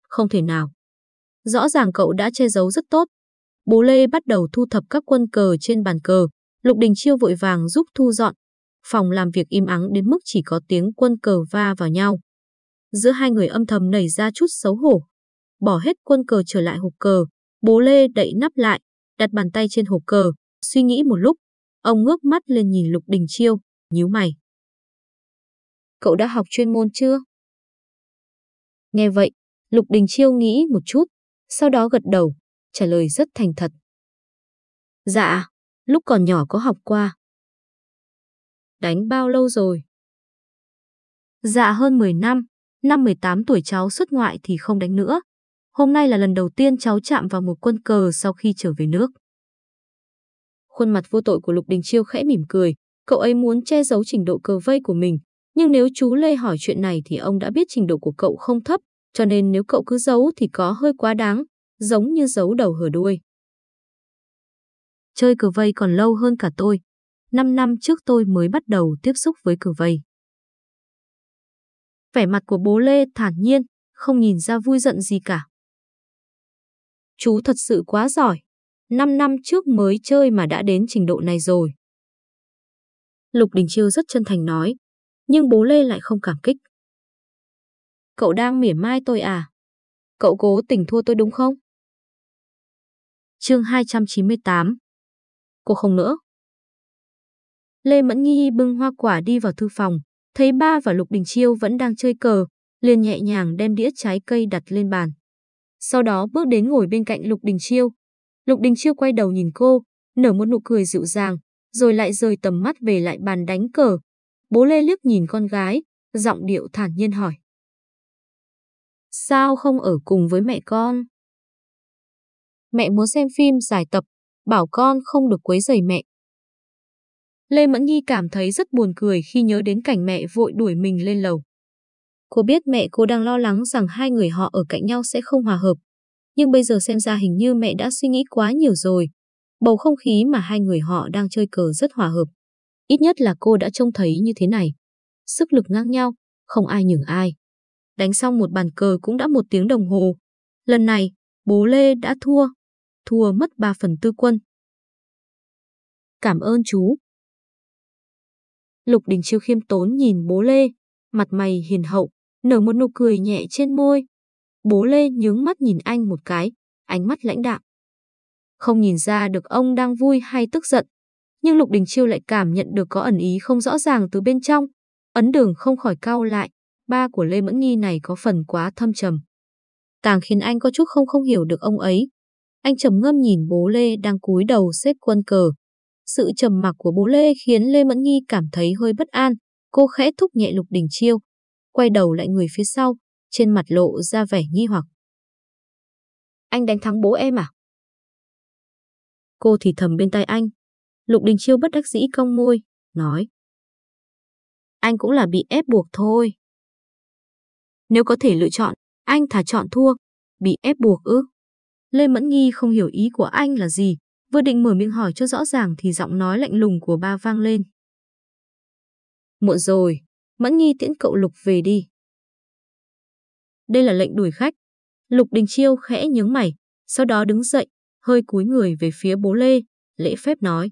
Speaker 1: Không thể nào. Rõ ràng cậu đã che giấu rất tốt. Bố Lê bắt đầu thu thập các quân cờ trên bàn cờ, Lục Đình Chiêu vội vàng giúp thu dọn. Phòng làm việc im ắng đến mức chỉ có tiếng quân cờ va vào nhau. Giữa hai người âm thầm nảy ra chút xấu hổ. Bỏ hết quân cờ trở lại hộp cờ, bố Lê đậy nắp lại, đặt bàn tay trên hộp cờ, suy nghĩ một lúc, ông ngước mắt lên nhìn Lục Đình Chiêu, nhíu mày. Cậu đã học chuyên môn chưa? Nghe vậy, Lục Đình Chiêu nghĩ một chút, sau đó gật đầu, trả lời rất thành thật. Dạ, lúc còn nhỏ có học qua. Đánh bao lâu rồi? Dạ hơn 10 năm, năm 18 tuổi cháu xuất ngoại thì không đánh nữa. Hôm nay là lần đầu tiên cháu chạm vào một quân cờ sau khi trở về nước. Khuôn mặt vô tội của Lục Đình Chiêu khẽ mỉm cười, cậu ấy muốn che giấu trình độ cờ vây của mình, nhưng nếu chú Lê hỏi chuyện này thì ông đã biết trình độ của cậu không thấp, cho nên nếu cậu cứ giấu thì có hơi quá đáng, giống như giấu đầu hở đuôi. Chơi cờ vây còn lâu hơn cả tôi. Năm năm trước tôi mới bắt đầu tiếp xúc với cờ vây. Vẻ mặt của bố Lê thản nhiên, không nhìn ra vui giận gì cả. Chú thật sự quá giỏi. Năm năm trước mới chơi mà đã đến trình độ này rồi. Lục Đình Chiêu rất chân thành nói, nhưng bố Lê lại không cảm kích. Cậu đang mỉa mai tôi à? Cậu cố tình thua tôi đúng không? Chương 298 Cô không nữa. Lê Mẫn Nhi bưng hoa quả đi vào thư phòng, thấy ba và Lục Đình Chiêu vẫn đang chơi cờ, liền nhẹ nhàng đem đĩa trái cây đặt lên bàn. Sau đó bước đến ngồi bên cạnh Lục Đình Chiêu. Lục Đình Chiêu quay đầu nhìn cô, nở một nụ cười dịu dàng, rồi lại rời tầm mắt về lại bàn đánh cờ. Bố Lê liếc nhìn con gái, giọng điệu thản nhiên hỏi. Sao không ở cùng với mẹ con? Mẹ muốn xem phim giải tập, bảo con không được quấy rầy mẹ. Lê Mẫn Nhi cảm thấy rất buồn cười khi nhớ đến cảnh mẹ vội đuổi mình lên lầu. Cô biết mẹ cô đang lo lắng rằng hai người họ ở cạnh nhau sẽ không hòa hợp. Nhưng bây giờ xem ra hình như mẹ đã suy nghĩ quá nhiều rồi. Bầu không khí mà hai người họ đang chơi cờ rất hòa hợp. Ít nhất là cô đã trông thấy như thế này. Sức lực ngang nhau, không ai nhường ai. Đánh xong một bàn cờ cũng đã một tiếng đồng hồ. Lần này, bố Lê đã thua. Thua mất 3 phần tư quân. Cảm ơn chú. Lục Đình Chiêu khiêm tốn nhìn bố Lê, mặt mày hiền hậu, nở một nụ cười nhẹ trên môi. Bố Lê nhướng mắt nhìn anh một cái, ánh mắt lãnh đạm. Không nhìn ra được ông đang vui hay tức giận, nhưng Lục Đình Chiêu lại cảm nhận được có ẩn ý không rõ ràng từ bên trong. Ấn đường không khỏi cau lại, ba của Lê Mẫn Nghi này có phần quá thâm trầm. Càng khiến anh có chút không không hiểu được ông ấy. Anh trầm ngâm nhìn bố Lê đang cúi đầu xếp quân cờ. Sự trầm mặc của bố Lê khiến Lê Mẫn Nghi cảm thấy hơi bất an. Cô khẽ thúc nhẹ Lục Đình Chiêu, quay đầu lại người phía sau, trên mặt lộ ra vẻ nghi hoặc. Anh đánh thắng bố em à? Cô thì thầm bên tai anh. Lục Đình Chiêu bất đắc dĩ cong môi, nói. Anh cũng là bị ép buộc thôi. Nếu có thể lựa chọn, anh thà chọn thua, bị ép buộc ư. Lê Mẫn Nghi không hiểu ý của anh là gì, vừa định mở miệng hỏi cho rõ ràng thì giọng nói lạnh lùng của ba vang lên. Muộn rồi, Mẫn Nghi tiễn cậu Lục về đi. Đây là lệnh đuổi khách. Lục Đình Chiêu khẽ nhướng mày, sau đó đứng dậy, hơi cúi người về phía bố Lê, lễ phép nói.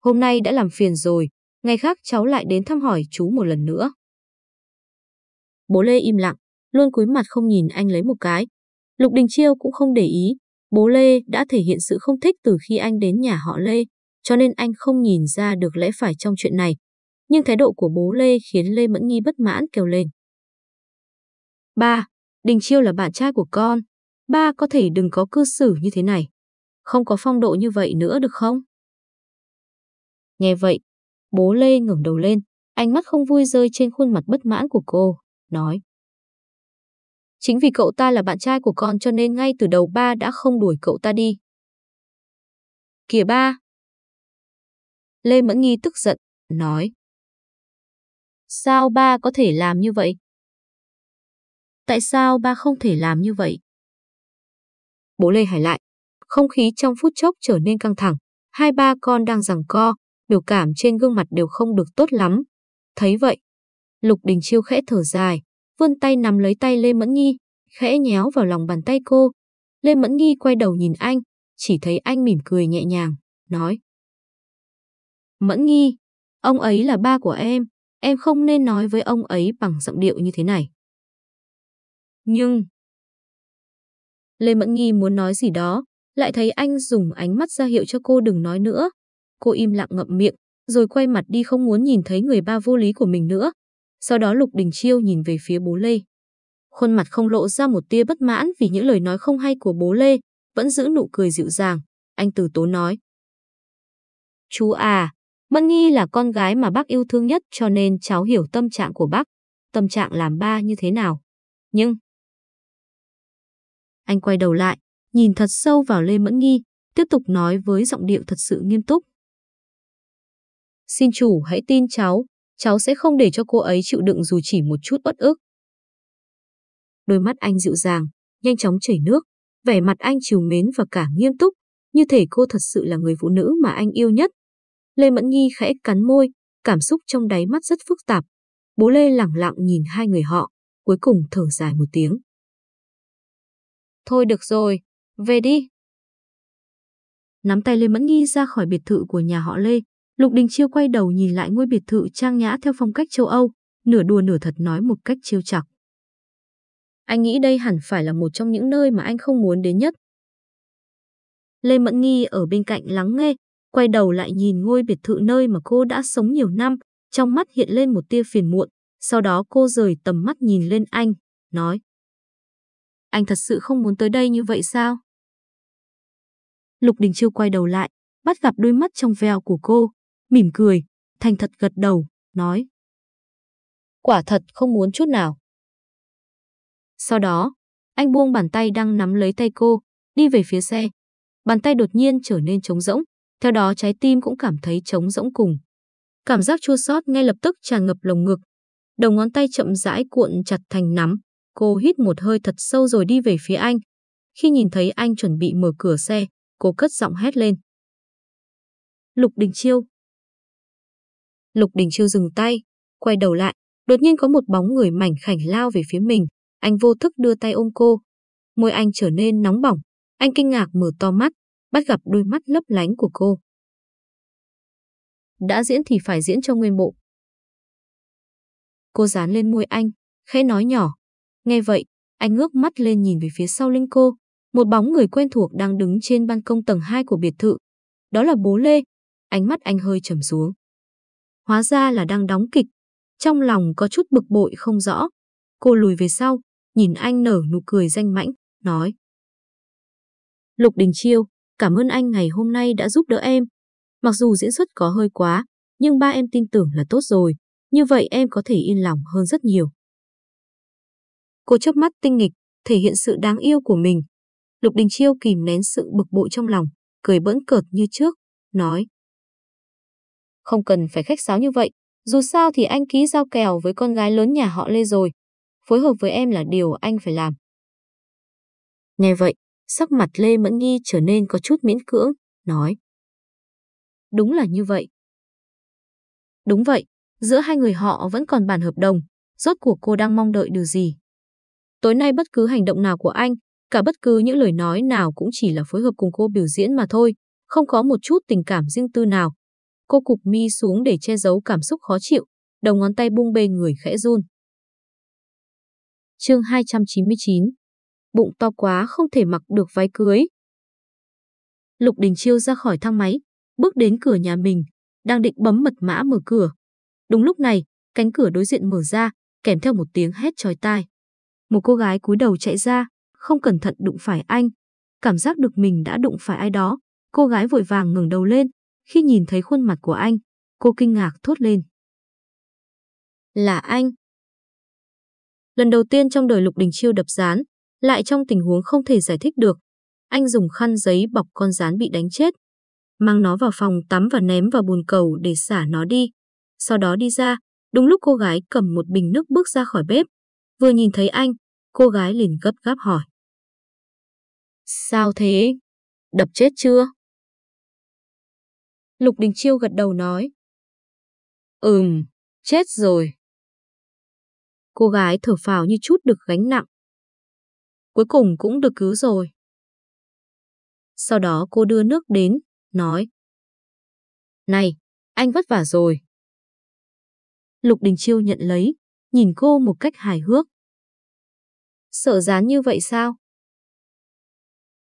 Speaker 1: Hôm nay đã làm phiền rồi, ngày khác cháu lại đến thăm hỏi chú một lần nữa. Bố Lê im lặng, luôn cúi mặt không nhìn anh lấy một cái. Lục Đình Chiêu cũng không để ý, bố Lê đã thể hiện sự không thích từ khi anh đến nhà họ Lê, cho nên anh không nhìn ra được lẽ phải trong chuyện này. Nhưng thái độ của bố Lê khiến Lê Mẫn Nhi bất mãn kêu lên. Ba, Đình Chiêu là bạn trai của con. Ba có thể đừng có cư xử như thế này. Không có phong độ như vậy nữa được không? Nghe vậy, bố Lê ngẩng đầu lên, ánh mắt không vui rơi trên khuôn mặt bất mãn của cô, nói. Chính vì cậu ta là bạn trai của con cho nên ngay từ đầu ba đã không đuổi cậu ta đi. Kìa ba! Lê Mẫn Nghi tức giận, nói. Sao ba có thể làm như vậy? Tại sao ba không thể làm như vậy? Bố Lê hỏi lại. Không khí trong phút chốc trở nên căng thẳng. Hai ba con đang giằng co, biểu cảm trên gương mặt đều không được tốt lắm. Thấy vậy, Lục Đình Chiêu khẽ thở dài, vươn tay nắm lấy tay Lê Mẫn Nghi, khẽ nhéo vào lòng bàn tay cô. Lê Mẫn Nghi quay đầu nhìn anh, chỉ thấy anh mỉm cười nhẹ nhàng, nói. Mẫn Nghi, ông ấy là ba của em, em không nên nói với ông ấy bằng giọng điệu như thế này. Nhưng... Lê Mẫn Nghi muốn nói gì đó, lại thấy anh dùng ánh mắt ra hiệu cho cô đừng nói nữa. Cô im lặng ngậm miệng, rồi quay mặt đi không muốn nhìn thấy người ba vô lý của mình nữa. Sau đó Lục Đình Chiêu nhìn về phía bố Lê. Khuôn mặt không lộ ra một tia bất mãn vì những lời nói không hay của bố Lê, vẫn giữ nụ cười dịu dàng. Anh từ tố nói. Chú à, Mẫn nghi là con gái mà bác yêu thương nhất cho nên cháu hiểu tâm trạng của bác, tâm trạng làm ba như thế nào. Nhưng... Anh quay đầu lại, nhìn thật sâu vào Lê Mẫn nghi tiếp tục nói với giọng điệu thật sự nghiêm túc. Xin chủ hãy tin cháu, cháu sẽ không để cho cô ấy chịu đựng dù chỉ một chút uất ức. Đôi mắt anh dịu dàng, nhanh chóng chảy nước, vẻ mặt anh chiều mến và cả nghiêm túc, như thể cô thật sự là người phụ nữ mà anh yêu nhất. Lê Mẫn nghi khẽ cắn môi, cảm xúc trong đáy mắt rất phức tạp. Bố Lê lặng lặng nhìn hai người họ, cuối cùng thở dài một tiếng. Thôi được rồi, về đi. Nắm tay Lê Mẫn Nhi ra khỏi biệt thự của nhà họ Lê, Lục Đình Chiêu quay đầu nhìn lại ngôi biệt thự trang nhã theo phong cách châu Âu, nửa đùa nửa thật nói một cách chiêu chọc. Anh nghĩ đây hẳn phải là một trong những nơi mà anh không muốn đến nhất. Lê Mẫn Nghi ở bên cạnh lắng nghe, quay đầu lại nhìn ngôi biệt thự nơi mà cô đã sống nhiều năm, trong mắt hiện lên một tia phiền muộn, sau đó cô rời tầm mắt nhìn lên anh, nói. Anh thật sự không muốn tới đây như vậy sao? Lục Đình Chiêu quay đầu lại, bắt gặp đôi mắt trong veo của cô, mỉm cười, thành thật gật đầu, nói. Quả thật không muốn chút nào. Sau đó, anh buông bàn tay đang nắm lấy tay cô, đi về phía xe. Bàn tay đột nhiên trở nên trống rỗng, theo đó trái tim cũng cảm thấy trống rỗng cùng. Cảm giác chua xót ngay lập tức tràn ngập lồng ngực. Đầu ngón tay chậm rãi cuộn chặt thành nắm, cô hít một hơi thật sâu rồi đi về phía anh. Khi nhìn thấy anh chuẩn bị mở cửa xe, cô cất giọng hét lên. Lục Đình Chiêu. Lục Đình Chiêu dừng tay, quay đầu lại, đột nhiên có một bóng người mảnh khảnh lao về phía mình, anh vô thức đưa tay ôm cô. Môi anh trở nên nóng bỏng, anh kinh ngạc mở to mắt, bắt gặp đôi mắt lấp lánh của cô. Đã diễn thì phải diễn cho nguyên bộ. Cô dán lên môi anh, khẽ nói nhỏ. Nghe vậy, anh ngước mắt lên nhìn về phía sau lưng cô. Một bóng người quen thuộc đang đứng trên ban công tầng 2 của biệt thự. Đó là bố Lê. Ánh mắt anh hơi trầm xuống. Hóa ra là đang đóng kịch. Trong lòng có chút bực bội không rõ. Cô lùi về sau, nhìn anh nở nụ cười danh mãnh, nói. Lục Đình Chiêu, cảm ơn anh ngày hôm nay đã giúp đỡ em. Mặc dù diễn xuất có hơi quá, nhưng ba em tin tưởng là tốt rồi, như vậy em có thể yên lòng hơn rất nhiều. Cô chớp mắt tinh nghịch, thể hiện sự đáng yêu của mình. Lục Đình Chiêu kìm nén sự bực bội trong lòng, cười bỡn cợt như trước, nói. Không cần phải khách sáo như vậy, dù sao thì anh ký giao kèo với con gái lớn nhà họ Lê rồi, phối hợp với em là điều anh phải làm. Nghe vậy, sắc mặt Lê Mẫn Nghi trở nên có chút miễn cưỡng, nói. Đúng là như vậy. Đúng vậy, giữa hai người họ vẫn còn bàn hợp đồng, rốt cuộc cô đang mong đợi điều gì. Tối nay bất cứ hành động nào của anh, cả bất cứ những lời nói nào cũng chỉ là phối hợp cùng cô biểu diễn mà thôi, không có một chút tình cảm riêng tư nào. Cô cụp mi xuống để che giấu cảm xúc khó chịu, đầu ngón tay bung bê người khẽ run chương 299. Bụng to quá không thể mặc được váy cưới. Lục Đình Chiêu ra khỏi thang máy, bước đến cửa nhà mình, đang định bấm mật mã mở cửa. Đúng lúc này, cánh cửa đối diện mở ra, kèm theo một tiếng hét chói tai. Một cô gái cúi đầu chạy ra, không cẩn thận đụng phải anh. Cảm giác được mình đã đụng phải ai đó, cô gái vội vàng ngẩng đầu lên. Khi nhìn thấy khuôn mặt của anh, cô kinh ngạc thốt lên. Là anh. Lần đầu tiên trong đời Lục Đình Chiêu đập rán, lại trong tình huống không thể giải thích được. Anh dùng khăn giấy bọc con rán bị đánh chết, mang nó vào phòng tắm và ném vào bồn cầu để xả nó đi. Sau đó đi ra, đúng lúc cô gái cầm một bình nước bước ra khỏi bếp. Vừa nhìn thấy anh, cô gái liền gấp gáp hỏi. Sao thế? Đập chết chưa? Lục Đình Chiêu gật đầu nói. Ừm, chết rồi. Cô gái thở phào như chút được gánh nặng. Cuối cùng cũng được cứu rồi. Sau đó cô đưa nước đến, nói. Này, anh vất vả rồi. Lục Đình Chiêu nhận lấy, nhìn cô một cách hài hước. Sợ dán như vậy sao?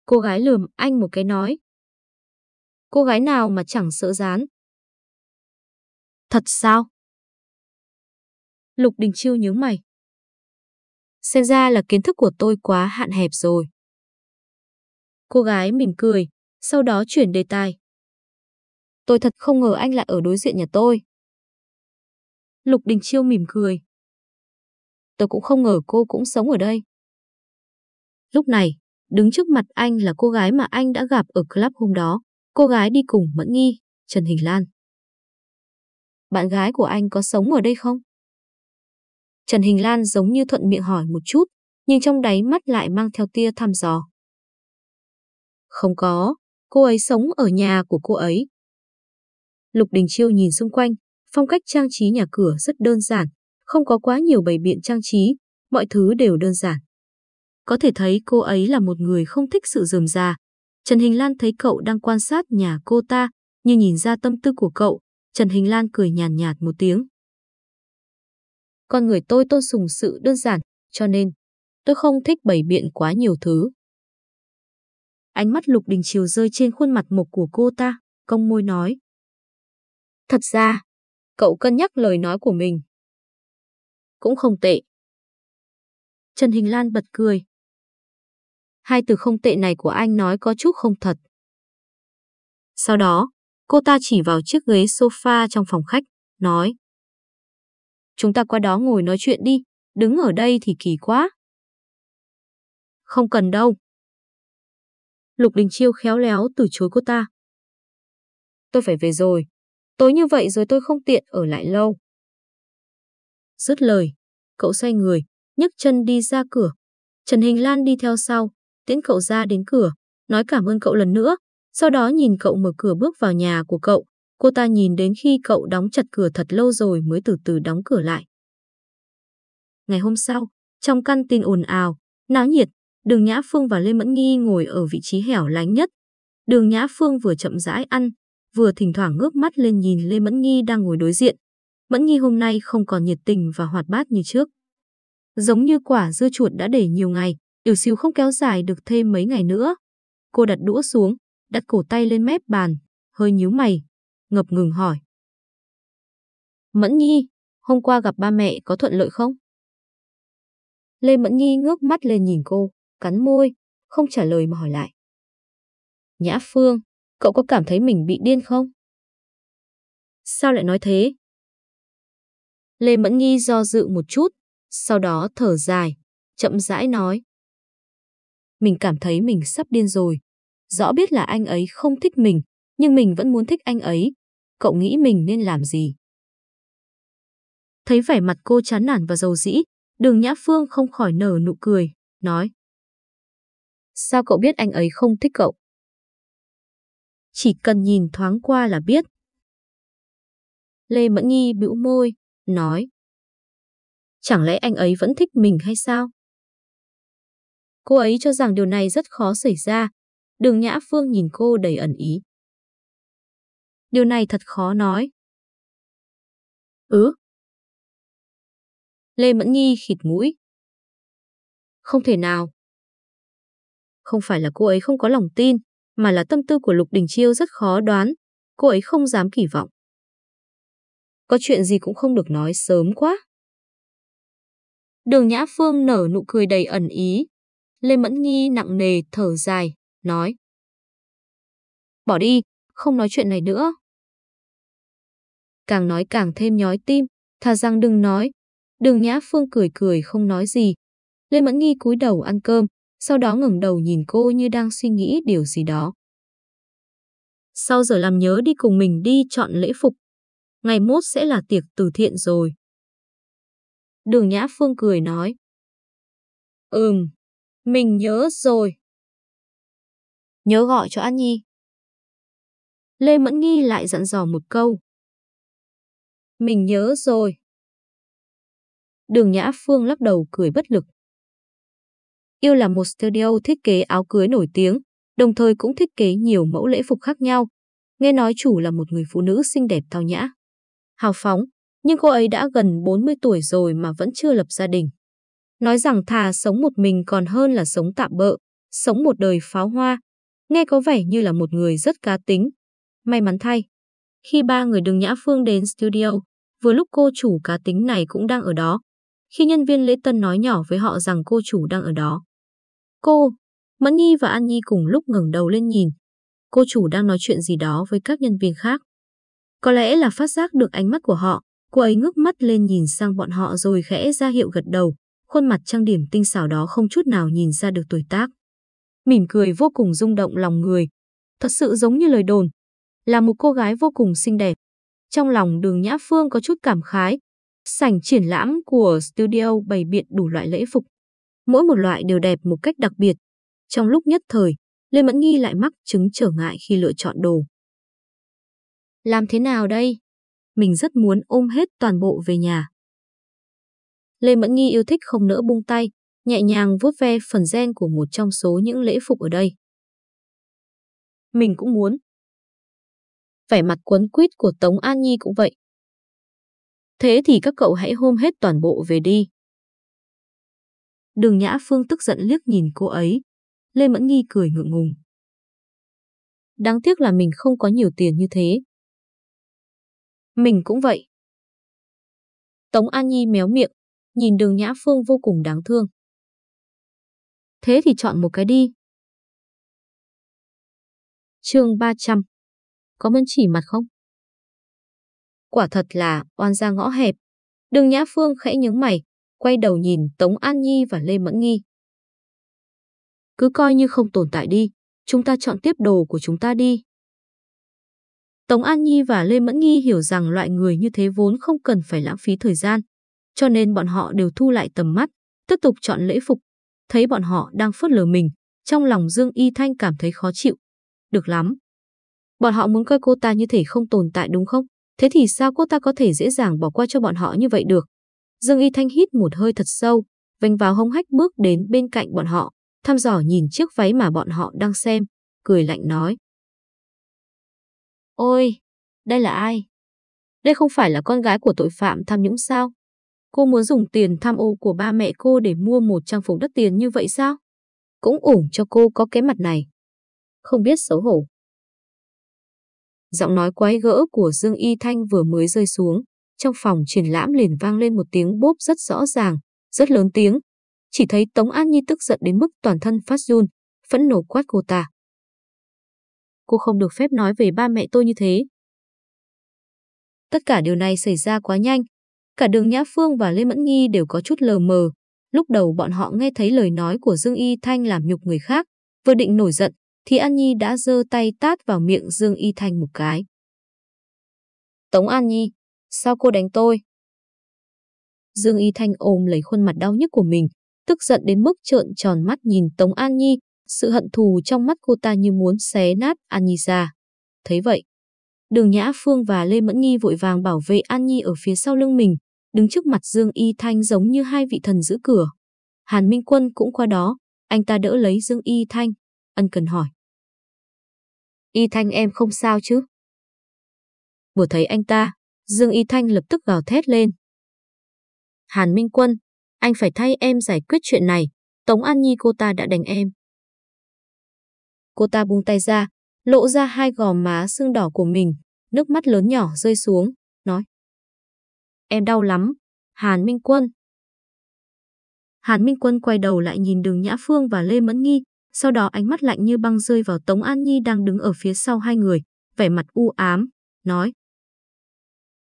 Speaker 1: Cô gái lườm anh một cái nói. Cô gái nào mà chẳng sợ dán? Thật sao? Lục Đình Chiêu nhớ mày. Xem ra là kiến thức của tôi quá hạn hẹp rồi. Cô gái mỉm cười, sau đó chuyển đề tài. Tôi thật không ngờ anh lại ở đối diện nhà tôi. Lục Đình Chiêu mỉm cười. Tôi cũng không ngờ cô cũng sống ở đây. Lúc này, đứng trước mặt anh là cô gái mà anh đã gặp ở club hôm đó. Cô gái đi cùng Mẫn Nghi, Trần Hình Lan. Bạn gái của anh có sống ở đây không? Trần Hình Lan giống như thuận miệng hỏi một chút, nhưng trong đáy mắt lại mang theo tia thăm dò. Không có, cô ấy sống ở nhà của cô ấy. Lục Đình Chiêu nhìn xung quanh, phong cách trang trí nhà cửa rất đơn giản, không có quá nhiều bày biện trang trí, mọi thứ đều đơn giản. Có thể thấy cô ấy là một người không thích sự rườm rà. Trần Hình Lan thấy cậu đang quan sát nhà cô ta, như nhìn ra tâm tư của cậu, Trần Hình Lan cười nhàn nhạt, nhạt một tiếng. Con người tôi tôn sùng sự đơn giản, cho nên tôi không thích bày biện quá nhiều thứ. Ánh mắt Lục Đình Chiều rơi trên khuôn mặt mộc của cô ta, cong môi nói. Thật ra, cậu cân nhắc lời nói của mình. Cũng không tệ. Trần Hình Lan bật cười. Hai từ không tệ này của anh nói có chút không thật. Sau đó, cô ta chỉ vào chiếc ghế sofa trong phòng khách, nói. Chúng ta qua đó ngồi nói chuyện đi, đứng ở đây thì kỳ quá. Không cần đâu. Lục Đình Chiêu khéo léo từ chối cô ta. Tôi phải về rồi. Tối như vậy rồi tôi không tiện ở lại lâu. Dứt lời, cậu xoay người, nhấc chân đi ra cửa. Trần Hình Lan đi theo sau, tiễn cậu ra đến cửa, nói cảm ơn cậu lần nữa, sau đó nhìn cậu mở cửa bước vào nhà của cậu. Cô ta nhìn đến khi cậu đóng chặt cửa thật lâu rồi mới từ từ đóng cửa lại. Ngày hôm sau, trong căn tin ồn ào, náo nhiệt, Đường Nhã Phương và Lê Mẫn Nghi ngồi ở vị trí hẻo lánh nhất. Đường Nhã Phương vừa chậm rãi ăn, vừa thỉnh thoảng ngước mắt lên nhìn Lê Mẫn Nghi đang ngồi đối diện. Mẫn Nghi hôm nay không còn nhiệt tình và hoạt bát như trước. Giống như quả dưa chuột đã để nhiều ngày, Yểu xìu không kéo dài được thêm mấy ngày nữa. Cô đặt đũa xuống, đặt cổ tay lên mép bàn, hơi nhíu mày, ngập ngừng hỏi. Mẫn Nhi, hôm qua gặp ba mẹ có thuận lợi không? Lê Mẫn Nhi ngước mắt lên nhìn cô, cắn môi, không trả lời mà hỏi lại. Nhã Phương, cậu có cảm thấy mình bị điên không? Sao lại nói thế? Lê Mẫn Nhi do dự một chút, sau đó thở dài, chậm rãi nói. Mình cảm thấy mình sắp điên rồi. Rõ biết là anh ấy không thích mình, nhưng mình vẫn muốn thích anh ấy. Cậu nghĩ mình nên làm gì? Thấy vẻ mặt cô chán nản và dầu dĩ, đường Nhã Phương không khỏi nở nụ cười, nói. Sao cậu biết anh ấy không thích cậu? Chỉ cần nhìn thoáng qua là biết. Lê Mẫn Nhi bĩu môi, nói. Chẳng lẽ anh ấy vẫn thích mình hay sao? Cô ấy cho rằng điều này rất khó xảy ra. Đường Nhã Phương nhìn cô đầy ẩn ý. Điều này thật khó nói. Ừ. Lê Mẫn Nhi khịt mũi. Không thể nào. Không phải là cô ấy không có lòng tin, mà là tâm tư của Lục Đình Chiêu rất khó đoán. Cô ấy không dám kỳ vọng. Có chuyện gì cũng không được nói sớm quá. Đường Nhã Phương nở nụ cười đầy ẩn ý. Lê Mẫn Nghi nặng nề thở dài, nói. Bỏ đi, không nói chuyện này nữa. Càng nói càng thêm nhói tim, thà rằng đừng nói. Đường Nhã Phương cười cười không nói gì. Lê Mẫn Nghi cúi đầu ăn cơm, sau đó ngẩng đầu nhìn cô như đang suy nghĩ điều gì đó. Sau giờ làm nhớ đi cùng mình đi chọn lễ phục. Ngày mốt sẽ là tiệc từ thiện rồi. Đường Nhã Phương cười nói. Ừm, mình nhớ rồi. Nhớ gọi cho An Nhi. Lê Mẫn Nghi lại dặn dò một câu. Mình nhớ rồi. Đường Nhã Phương lắc đầu cười bất lực. Yêu là một studio thiết kế áo cưới nổi tiếng, đồng thời cũng thiết kế nhiều mẫu lễ phục khác nhau. Nghe nói chủ là một người phụ nữ xinh đẹp thao nhã. Hào phóng, nhưng cô ấy đã gần 40 tuổi rồi mà vẫn chưa lập gia đình. Nói rằng thà sống một mình còn hơn là sống tạm bợ, sống một đời pháo hoa. Nghe có vẻ như là một người rất cá tính. May mắn thay. Khi ba người đường Nhã Phương đến studio, vừa lúc cô chủ cá tính này cũng đang ở đó. Khi nhân viên lễ tân nói nhỏ với họ rằng cô chủ đang ở đó. Cô, Mẫn Nhi và An Nhi cùng lúc ngẩng đầu lên nhìn. Cô chủ đang nói chuyện gì đó với các nhân viên khác. Có lẽ là phát giác được ánh mắt của họ, cô ấy ngước mắt lên nhìn sang bọn họ rồi khẽ ra hiệu gật đầu, khuôn mặt trang điểm tinh xảo đó không chút nào nhìn ra được tuổi tác. Mỉm cười vô cùng rung động lòng người, thật sự giống như lời đồn, là một cô gái vô cùng xinh đẹp. Trong lòng đường Nhã Phương có chút cảm khái, sảnh triển lãm của studio bày biện đủ loại lễ phục. Mỗi một loại đều đẹp một cách đặc biệt. Trong lúc nhất thời, Lê Mẫn Nghi lại mắc chứng trở ngại khi lựa chọn đồ. Làm thế nào đây? Mình rất muốn ôm hết toàn bộ về nhà. Lê Mẫn Nghi yêu thích không nỡ buông tay, nhẹ nhàng vuốt ve phần gen của một trong số những lễ phục ở đây. Mình cũng muốn. Vẻ mặt quấn quýt của Tống An Nhi cũng vậy. Thế thì các cậu hãy hôm hết toàn bộ về đi. Đường Nhã Phương tức giận liếc nhìn cô ấy. Lê Mẫn Nghi cười ngượng ngùng. Đáng tiếc là mình không có nhiều tiền như thế. Mình cũng vậy. Tống An Nhi méo miệng, nhìn đường Nhã Phương vô cùng đáng thương. Thế thì chọn một cái đi. chương 300 Có mân chỉ mặt không? Quả thật là oan ra ngõ hẹp. Đường Nhã Phương khẽ nhướng mày, quay đầu nhìn Tống An Nhi và Lê Mẫn Nghi. Cứ coi như không tồn tại đi, chúng ta chọn tiếp đồ của chúng ta đi. Tống An Nhi và Lê Mẫn Nghi hiểu rằng loại người như thế vốn không cần phải lãng phí thời gian, cho nên bọn họ đều thu lại tầm mắt, tiếp tục chọn lễ phục. Thấy bọn họ đang phớt lờ mình, trong lòng Dương Y Thanh cảm thấy khó chịu. Được lắm. Bọn họ muốn coi cô ta như thể không tồn tại đúng không? Thế thì sao cô ta có thể dễ dàng bỏ qua cho bọn họ như vậy được? Dương Y Thanh hít một hơi thật sâu, vành vào hông hách bước đến bên cạnh bọn họ, thăm dò nhìn chiếc váy mà bọn họ đang xem, cười lạnh nói. Ôi, đây là ai? Đây không phải là con gái của tội phạm tham nhũng sao? Cô muốn dùng tiền tham ô của ba mẹ cô để mua một trang phục đắt tiền như vậy sao? Cũng ủng cho cô có cái mặt này. Không biết xấu hổ. Giọng nói quái gỡ của Dương Y Thanh vừa mới rơi xuống, trong phòng triển lãm liền vang lên một tiếng bốp rất rõ ràng, rất lớn tiếng. Chỉ thấy Tống An Nhi tức giận đến mức toàn thân phát run, phẫn nổ quát cô ta. Cô không được phép nói về ba mẹ tôi như thế. Tất cả điều này xảy ra quá nhanh. Cả đường Nhã Phương và Lê Mẫn Nghi đều có chút lờ mờ. Lúc đầu bọn họ nghe thấy lời nói của Dương Y Thanh làm nhục người khác, vừa định nổi giận, thì An Nhi đã giơ tay tát vào miệng Dương Y Thanh một cái. Tống An Nhi, sao cô đánh tôi? Dương Y Thanh ôm lấy khuôn mặt đau nhức của mình, tức giận đến mức trợn tròn mắt nhìn Tống An Nhi, sự hận thù trong mắt cô ta như muốn xé nát An Nhi ra. Thấy vậy, Đường Nhã Phương và Lê Mẫn Nhi vội vàng bảo vệ An Nhi ở phía sau lưng mình, đứng trước mặt Dương Y Thanh giống như hai vị thần giữ cửa. Hàn Minh Quân cũng qua đó, anh ta đỡ lấy Dương Y Thanh, ân cần hỏi. Y Thanh em không sao chứ? Vừa thấy anh ta, Dương Y Thanh lập tức gào thét lên. Hàn Minh Quân, anh phải thay em giải quyết chuyện này, Tống An Nhi cô ta đã đánh em. Cô ta buông tay ra, lộ ra hai gò má sưng đỏ của mình, nước mắt lớn nhỏ rơi xuống, nói. Em đau lắm, Hàn Minh Quân. Hàn Minh Quân quay đầu lại nhìn đường Nhã Phương và Lê Mẫn Nghi, sau đó ánh mắt lạnh như băng rơi vào Tống An Nhi đang đứng ở phía sau hai người, vẻ mặt u ám, nói.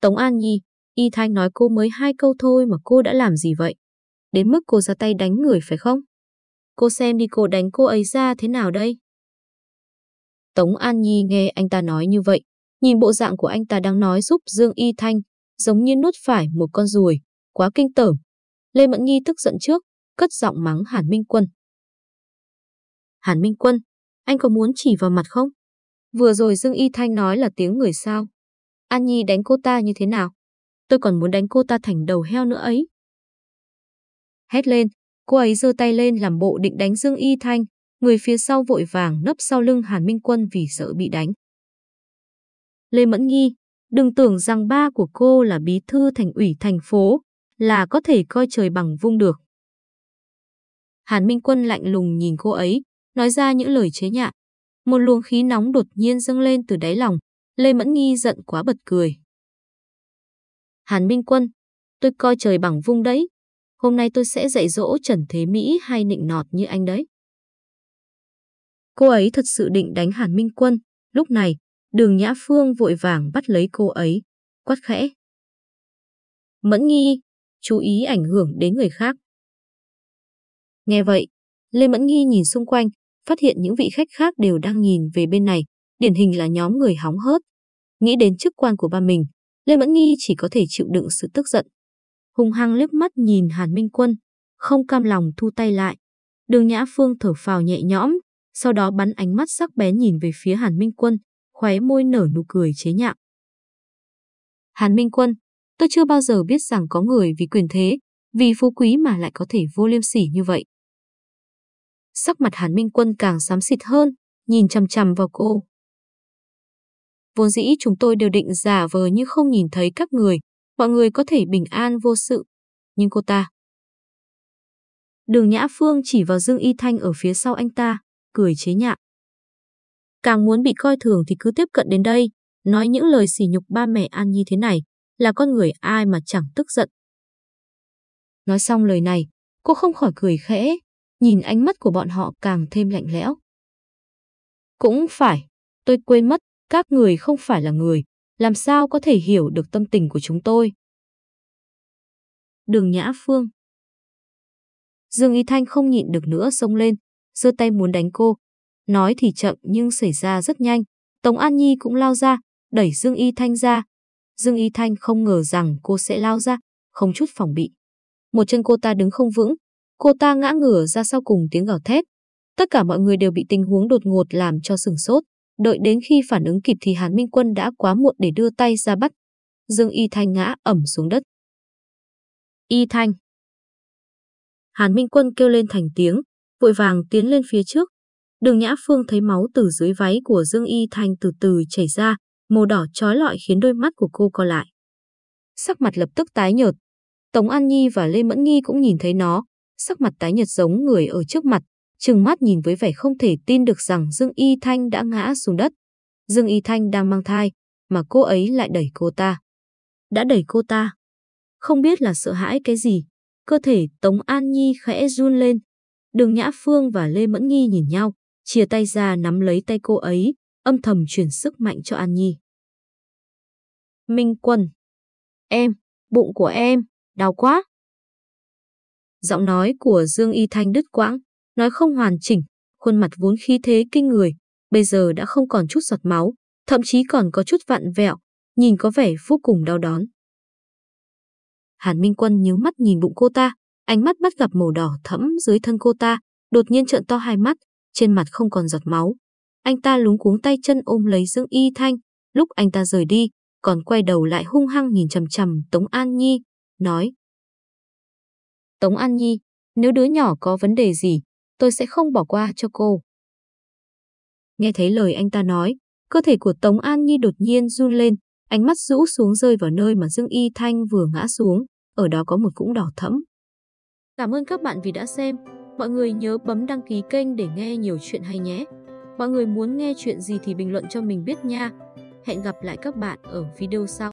Speaker 1: Tống An Nhi, Y Thanh nói cô mới hai câu thôi mà cô đã làm gì vậy? Đến mức cô ra tay đánh người phải không? Cô xem đi cô đánh cô ấy ra thế nào đây? Tống An Nhi nghe anh ta nói như vậy, nhìn bộ dạng của anh ta đang nói giúp Dương Y Thanh, giống như nuốt phải một con ruồi, quá kinh tởm. Lê Mẫn Nhi tức giận trước, cất giọng mắng Hàn Minh Quân. Hàn Minh Quân, anh có muốn chỉ vào mặt không? Vừa rồi Dương Y Thanh nói là tiếng người sao? An Nhi đánh cô ta như thế nào? Tôi còn muốn đánh cô ta thành đầu heo nữa ấy. Hét lên, cô ấy giơ tay lên làm bộ định đánh Dương Y Thanh, người phía sau vội vàng nấp sau lưng Hàn Minh Quân vì sợ bị đánh. Lê Mẫn Nghi, đừng tưởng rằng ba của cô là bí thư thành ủy thành phố, là có thể coi trời bằng vung được. Hàn Minh Quân lạnh lùng nhìn cô ấy, nói ra những lời chế nhạo. Một luồng khí nóng đột nhiên dâng lên từ đáy lòng, Lê Mẫn Nghi giận quá bật cười. Hàn Minh Quân, tôi coi trời bằng vung đấy. Hôm nay tôi sẽ dạy dỗ Trần Thế Mỹ hay nịnh nọt như anh đấy. Cô ấy thật sự định đánh Hàn Minh Quân. Lúc này, đường Nhã Phương vội vàng bắt lấy cô ấy, quát khẽ. Mẫn nghi, chú ý ảnh hưởng đến người khác. Nghe vậy, Lê Mẫn nghi nhìn xung quanh, phát hiện những vị khách khác đều đang nhìn về bên này, điển hình là nhóm người hóng hớt. Nghĩ đến chức quan của ba mình, Lê Mẫn nghi chỉ có thể chịu đựng sự tức giận. Hùng hăng liếc mắt nhìn Hàn Minh Quân, không cam lòng thu tay lại. Đường Nhã Phương thở phào nhẹ nhõm, sau đó bắn ánh mắt sắc bén nhìn về phía Hàn Minh Quân, khóe môi nở nụ cười chế nhạo. Hàn Minh Quân, tôi chưa bao giờ biết rằng có người vì quyền thế, vì phú quý mà lại có thể vô liêm sỉ như vậy. Sắc mặt Hàn Minh Quân càng xám xịt hơn, nhìn chằm chằm vào cô. Vốn dĩ chúng tôi đều định giả vờ như không nhìn thấy các người, mọi người có thể bình an vô sự. Nhưng cô ta... Đường Nhã Phương chỉ vào Dương Y Thanh ở phía sau anh ta, cười chế nhạo. Càng muốn bị coi thường thì cứ tiếp cận đến đây, nói những lời sỉ nhục ba mẹ An Nhi thế này, là con người ai mà chẳng tức giận. Nói xong lời này, cô không khỏi cười khẽ, nhìn ánh mắt của bọn họ càng thêm lạnh lẽo. Cũng phải, tôi quên mất, các người không phải là người, làm sao có thể hiểu được tâm tình của chúng tôi. Đường Nhã Phương Dương Y Thanh không nhịn được nữa xông lên, giơ tay muốn đánh cô. Nói thì chậm nhưng xảy ra rất nhanh. Tống An Nhi cũng lao ra, đẩy Dương Y Thanh ra. Dương Y Thanh không ngờ rằng cô sẽ lao ra, không chút phòng bị. Một chân cô ta đứng không vững, cô ta ngã ngửa ra sau cùng tiếng gào thét. Tất cả mọi người đều bị tình huống đột ngột làm cho sừng sốt. Đợi đến khi phản ứng kịp thì Hàn Minh Quân đã quá muộn để đưa tay ra bắt. Dương Y Thanh ngã ẩm xuống đất. Y Thanh. Hàn Minh Quân kêu lên thành tiếng, vội vàng tiến lên phía trước. Đường Nhã Phương thấy máu từ dưới váy của Dương Y Thanh từ từ chảy ra, màu đỏ trói lọi khiến đôi mắt của cô co lại. Sắc mặt lập tức tái nhợt. Tống An Nhi và Lê Mẫn Nghi cũng nhìn thấy nó, sắc mặt tái nhợt giống người ở trước mặt, trừng mắt nhìn với vẻ không thể tin được rằng Dương Y Thanh đã ngã xuống đất. Dương Y Thanh đang mang thai, mà cô ấy lại đẩy cô ta. Đã đẩy cô ta. Không biết là sợ hãi cái gì, cơ thể Tống An Nhi khẽ run lên. Đường Nhã Phương và Lê Mẫn Nghi nhìn nhau, chia tay ra nắm lấy tay cô ấy, âm thầm truyền sức mạnh cho An Nhi. Minh Quân. Em, bụng của em, đau quá. Giọng nói của Dương Y Thanh đứt quãng, nói không hoàn chỉnh, khuôn mặt vốn khí thế kinh người, bây giờ đã không còn chút giọt máu, thậm chí còn có chút vặn vẹo, nhìn có vẻ vô cùng đau đớn. Hàn Minh Quân nhớ mắt nhìn bụng cô ta, ánh mắt bắt gặp màu đỏ thẫm dưới thân cô ta, đột nhiên trợn to hai mắt, trên mặt không còn giọt máu. Anh ta lúng cuống tay chân ôm lấy Dương Y Thanh, lúc anh ta rời đi, còn quay đầu lại hung hăng nhìn chầm chầm Tống An Nhi, nói. Tống An Nhi, nếu đứa nhỏ có vấn đề gì, tôi sẽ không bỏ qua cho cô. Nghe thấy lời anh ta nói, cơ thể của Tống An Nhi đột nhiên run lên, ánh mắt rũ xuống rơi vào nơi mà Dương Y Thanh vừa ngã xuống, ở đó có một vũng đỏ thẫm. Cảm ơn các bạn vì đã xem. Mọi người nhớ bấm đăng ký kênh để nghe nhiều chuyện hay nhé. Mọi người muốn nghe chuyện gì thì bình luận cho mình biết nha. Hẹn gặp lại các bạn ở video sau.